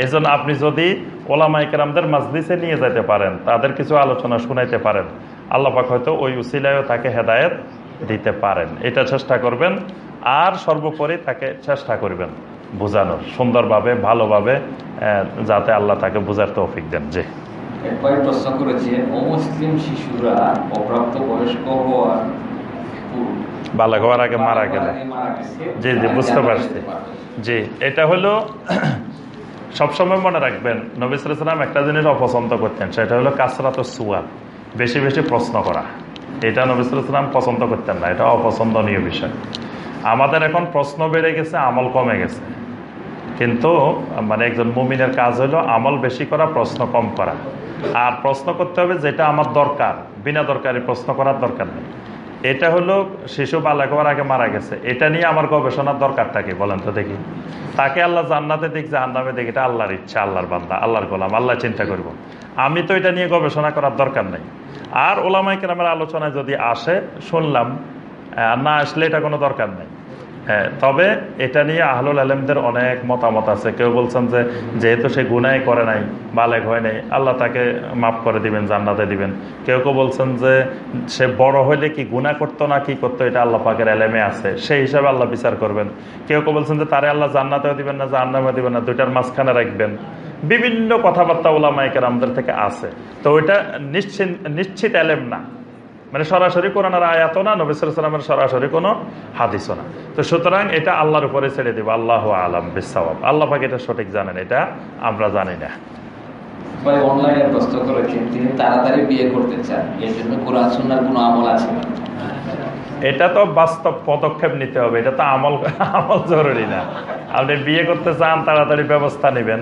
এই জন্য আপনি যদি ওলামা ইকরামদের মাজলিসে নিয়ে যেতে পারেন, তাদের কিছু আলোচনা শুনাইতে পারেন, আল্লাহ পাক হয়তো ওই উসিলায়ও তাকে হেদায়েত দিতে পারেন। এটা চেষ্টা করবেন, আর সর্বোপরি তাকে চেষ্টা করবেন। বোঝানোর সুন্দরভাবে ভালোভাবে যাতে আল্লাহ তাকে বোঝার তৌফিক দেন। জি। একবার প্রশ্ন করেছেন অমুসলিম শিশুরা অপ্রাপ্ত বয়স্ক হওয়ার বালক হওয়ার আগে মারা গেলে। জি জি বুঝতে পারছি। জি এটা হলো *clears throat* সবসময় মনে রাখবেন নবিসাম একটা জিনিস অপছন্দ করতেন সেটা হলো কাসরাত সুয়াল বেশি বেশি প্রশ্ন করা। এটা নবিসাম পছন্দ করতেন না এটা অপছন্দনীয় বিষয়। আমাদের এখন প্রশ্ন বেড়ে গেছে, আমল কমে গেছে। কিন্তু মানে একজন মুমিনের কাজ হলো আমল বেশি করা, প্রশ্ন কম করা। আর প্রশ্ন করতে হবে যেটা আমার দরকার, বিনা দরকারি প্রশ্ন করার দরকার নেই। এটা হলো শিশু বালক হওয়ার আগে মারা গেছে। এটা নিয়ে আমার গবেষণার দরকারটা কি বলেন তো দেখি? তাকে আল্লাহ জান্নাতে দিক, জাহান্নামে দিক, এটা আল্লাহর ইচ্ছা, আল্লাহর বান্দা, আল্লাহর গোলাম, আল্লাহ চিন্তা করব। আমি তো এটা নিয়ে গবেষণা করার দরকার নেই। আর ওলামাইকের আমার আলোচনায় যদি আসে, শুনলাম আর না আসলে এটা কোনো দরকার নেই। হ্যাঁ তবে এটা নিয়ে আহলুল আলমদের অনেক মতামত আছে। কেউ বলছেন যে যেহেতু সে গুনাই করে নাই বালেক হয় নাই, আল্লাহ তাকে মাফ করে দিবেন, জান্নাতে দিবেন। কেউ কেউ বলছেন যে সে বড় হইলে কি গুণা করতো না কি করতো, এটা আল্লাহ পাকের এলেমে আছে। সেই হিসাবে আল্লাহ বিচার করবেন। কেউ কেউ বলছেন যে তারে আল্লাহ জান্নাতেও দিবেন না জান্নামে দিবেন না, দুইটার মাঝখানে রাখবেন। বিভিন্ন কথাবার্তা ওলামাইকের আমাদের থেকে আছে। তো ওইটা নিশ্চিত নিশ্চিত এলেম না। মানে সরাসরি কোরআনের আয়াত না নবিসামের সরাসরি কোনো হাদিসও না। তো সুতরাং এটা আল্লাহর উপরে ছেড়ে দিব। আল্লাহ আলম বিসাওয়াব আল্লাহ পাক এটা সঠিক জানেন এটা আমরা জানি না। অনলাইনে প্রশ্ন করেছেন তিনি তাড়াতাড়ি বিয়ে করতে চান এর জন্য কোরআন সুন্নার কোনো আমল আছে না? এটা তো বাস্তব পদক্ষেপ নিতে হবে এটা তো আমল আমল জরুরি না। আপনি বিয়ে করতে চান তাড়াতাড়ি ব্যবস্থা নেবেন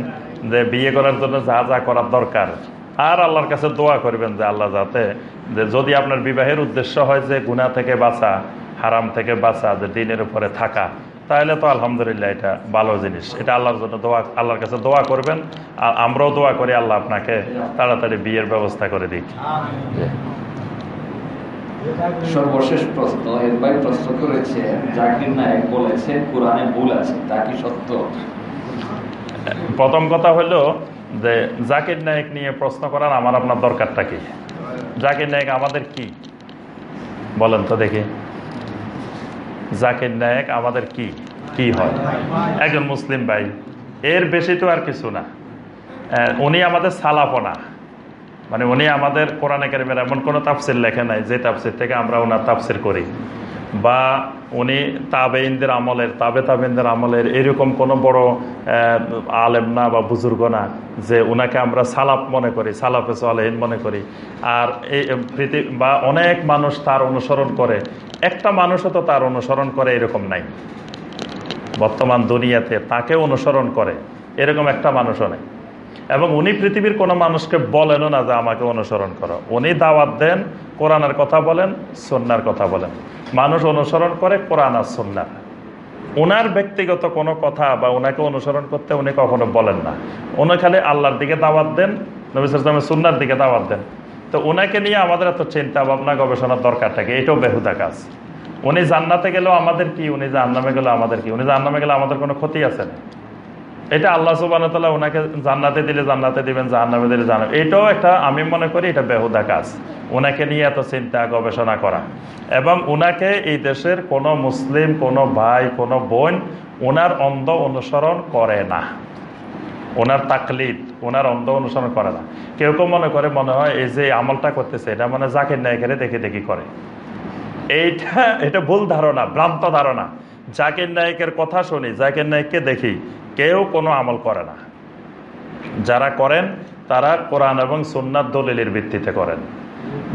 যে বিয়ে করার জন্য যা যা করার দরকার। আর আল্লাহর কাছে দোয়া করবেন যে আল্লাহ যাতে যে যদি আপনার বিবাহের উদ্দেশ্য হয় যে গুণা থেকে বাঁচা হারাম থেকে বাঁচা যে দিনের উপরে থাকা তাহলে তো আলহামদুলিল্লাহ এটা ভালো জিনিস। এটা আল্লাহর জন্য দোয়া আল্লাহর কাছে দোয়া করবেন আর আমরাও দোয়া করি আল্লাহ আপনাকে তাড়াতাড়ি বিয়ের ব্যবস্থা করে দিক। সর্বশেষ প্রশ্ন এর ভাই প্রশ্ন করেছে জাকির নায়ক বলেছেন কোরআনে ভুল আছে তা কি সত্য? প্রথম কথা হলো যে জাকির নায়ক নিয়ে প্রশ্ন করার আমার আপনার দরকারটা কি? জাকির নায়ক আমাদের কি? বলেন তো দেখি। জাকির নায়ক আমাদের কি? কি হয়? একজন মুসলিম ভাই। এর বেশি তো আর কিছু না। উনি আমাদের সালাপনা মানে উনি আমাদের কোরআন কারিমের এমন কোনো তাফসির লেখে নাই যে তাফসির থেকে আমরা ওনার তাফসির করি। বা উনি তাবেইনদের আমলের, তাবে তাবেইনদের আমলের এরকম কোনো বড় আলেম না বা বুজুর্গ না যে ওনাকে আমরা সালাপ মনে করি, সালাফে সালেহীন মনে করি। আর এই পৃথিবী বা অনেক মানুষ তার অনুসরণ করে। একটা মানুষও তো তার অনুসরণ করে এরকম নাই। বর্তমান দুনিয়াতে তাকে অনুসরণ করে, এরকম একটা মানুষও নেই। এবং উনি পৃথিবীর কোনো মানুষকে বলেনও না যে আমাকে অনুসরণ করো। উনি দাওয়াত দেন, কোরআনের কথা বলেন সন্ন্যার কথা বলেন। মানুষ অনুসরণ করে কোরআন আর সন্ন্যার ওনার ব্যক্তিগত কোনো কথা বা ওনাকে অনুসরণ করতে উনি কখনো বলেন না। উনি খালি আল্লাহর দিকে দাওয়াত দেন নবিসামের সুন্নার দিকে দাওয়াত দেন। তো ওনাকে নিয়ে আমাদের এত চিন্তা ভাবনা গবেষণার দরকার থাকে, এটাও বেহুদা কাজ। উনি জান্নাতে গেলেও আমাদের কি, উনি জান্নামে গেলেও আমাদের কি, উনি জান্নামে গেলে আমাদের কোনো ক্ষতি আছে না? এটা আল্লাহ সুবাহ ওনাকে জান্নাতে দিলে জান্নাতে দিবেন, জাহান্নামে দিলে জানাবে এটাও একটা, আমি মনে করি এটা বেহুদা কাজ। ওনাকে নিয়ে এত চিন্তা, গবেষণা করা। এবং ওনাকে এই দেশের কোনো মুসলিম, কোনো ভাই, কোনো বোন ওনার অন্ধ অনুসরণ করে না। ওনার তাকলিদ ওনার অন্ধ অনুসরণ করে না। কেউ কেউ মনে করে, মনে হয় এই যে আমলটা করতেছে, এটা মানে জাকির নায়কের দেখে দেখি করে। এইটা, এটা ভুল ধারণা, ভ্রান্ত ধারণা। জাকির নায়কের কথা শুনি, জাকির নায়ককে দেখি। কেউ কোনো আমল করে না। যারা করেন, তারা কোরআন এবং সুন্নাত দলিলের ভিত্তিতে করেন।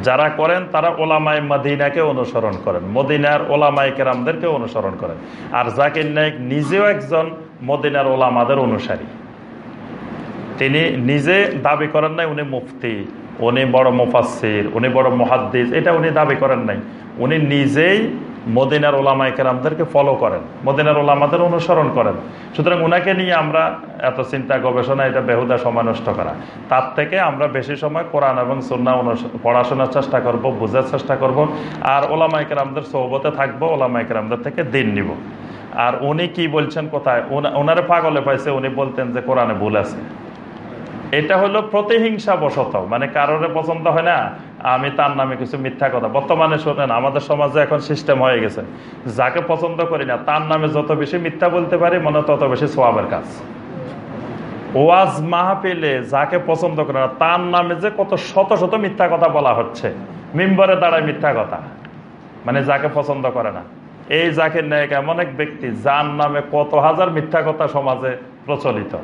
যারা করেন, তারা ওলামায় মদিনাকে অনুসরণ করেন। মদিনার ওলামাই কেরামদেরকে অনুসরণ করেন। আর জাকির নায়ক নিজেও একজন মদিনার ওলামাদের অনুসারী। তিনি নিজে দাবি করেন নাই, উনি মুফতি, উনি বড় মুফাসির উনি বড় মহাদ্দিস, এটা উনি দাবি করেন নাই। উনি নিজেই মদিনার ওলামা কেরামদেরকে ফলো করেন, মদিনার ওলামাদের অনুসরণ করেন। সুতরাং ওনাকে নিয়ে আমরা এত চিন্তা, গবেষণা, এটা বেহুদা সময় নষ্ট করা। তার থেকে আমরা বেশি সময় কোরআন এবং সুন্না পড়াশোনার চেষ্টা করব, বোঝার চেষ্টা করব, আর ওলামাই কেরামদের সৌবতে থাকব ওলামাই কেরামদের থেকে দিন নিব। আর উনি কি বলছেন কোথায়? ওনা- ওনারে পাগলে পাইছে, উনি বলতেন যে কোরআনে ভুল আছে। এটা হলো প্রতিহিংসা বশত মানে কারোর পছন্দ হয় না আমি তার নামে কিছু মিথ্যা কথা। বর্তমানে শোনেন, আমাদের সমাজে এখন সিস্টেম হয়ে গেছে। যাকে পছন্দ করি না, তার নামে যত বেশি মিথ্যা বলতে পারি, মনে তত বেশি সোয়াবের কাজ। ওয়াজ মাহফিলে যাকে পছন্দ করে না, তার নামে যে কত শত শত মিথ্যা কথা বলা হচ্ছে। মিম্বরে দাঁড়ায় মিথ্যা কথা। মানে যাকে পছন্দ করে না। এই যাকে নেক এমন এক ব্যক্তি, যার নামে কত হাজার মিথ্যা কথা সমাজে প্রচলিত।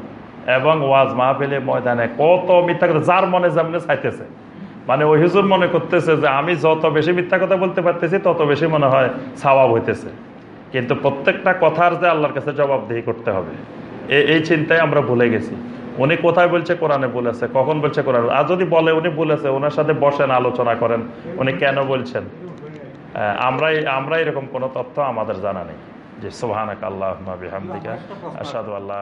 এবং ওয়াজ মাহফিলে ময়দানে কত মিথ্যা কথা, যার মনে যেমনি চাইতেছে। মানে ওই হুজুর মনে করতেছে যে আমি যত বেশি মিথ্যা কথা বলতে পারতেছি তত বেশি মনে হয় স্বভাব হইতেছে। কিন্তু প্রত্যেকটা কথার যে আল্লাহর কাছে জবাবদিহি করতে হবে এই চিন্তায় আমরা ভুলে গেছি। উনি কোথায় বলছে? কোরআনে বলেছে কখন বলছে? কোরআন আর যদি বলে উনি বলেছে ওনার সাথে বসেন আলোচনা করেন উনি কেন বলছেন? আমরাই আমরা এরকম কোনো তথ্য আমাদের জানা নেই। যে সোহানাক আল্লাহ আসাদু আল্লাহ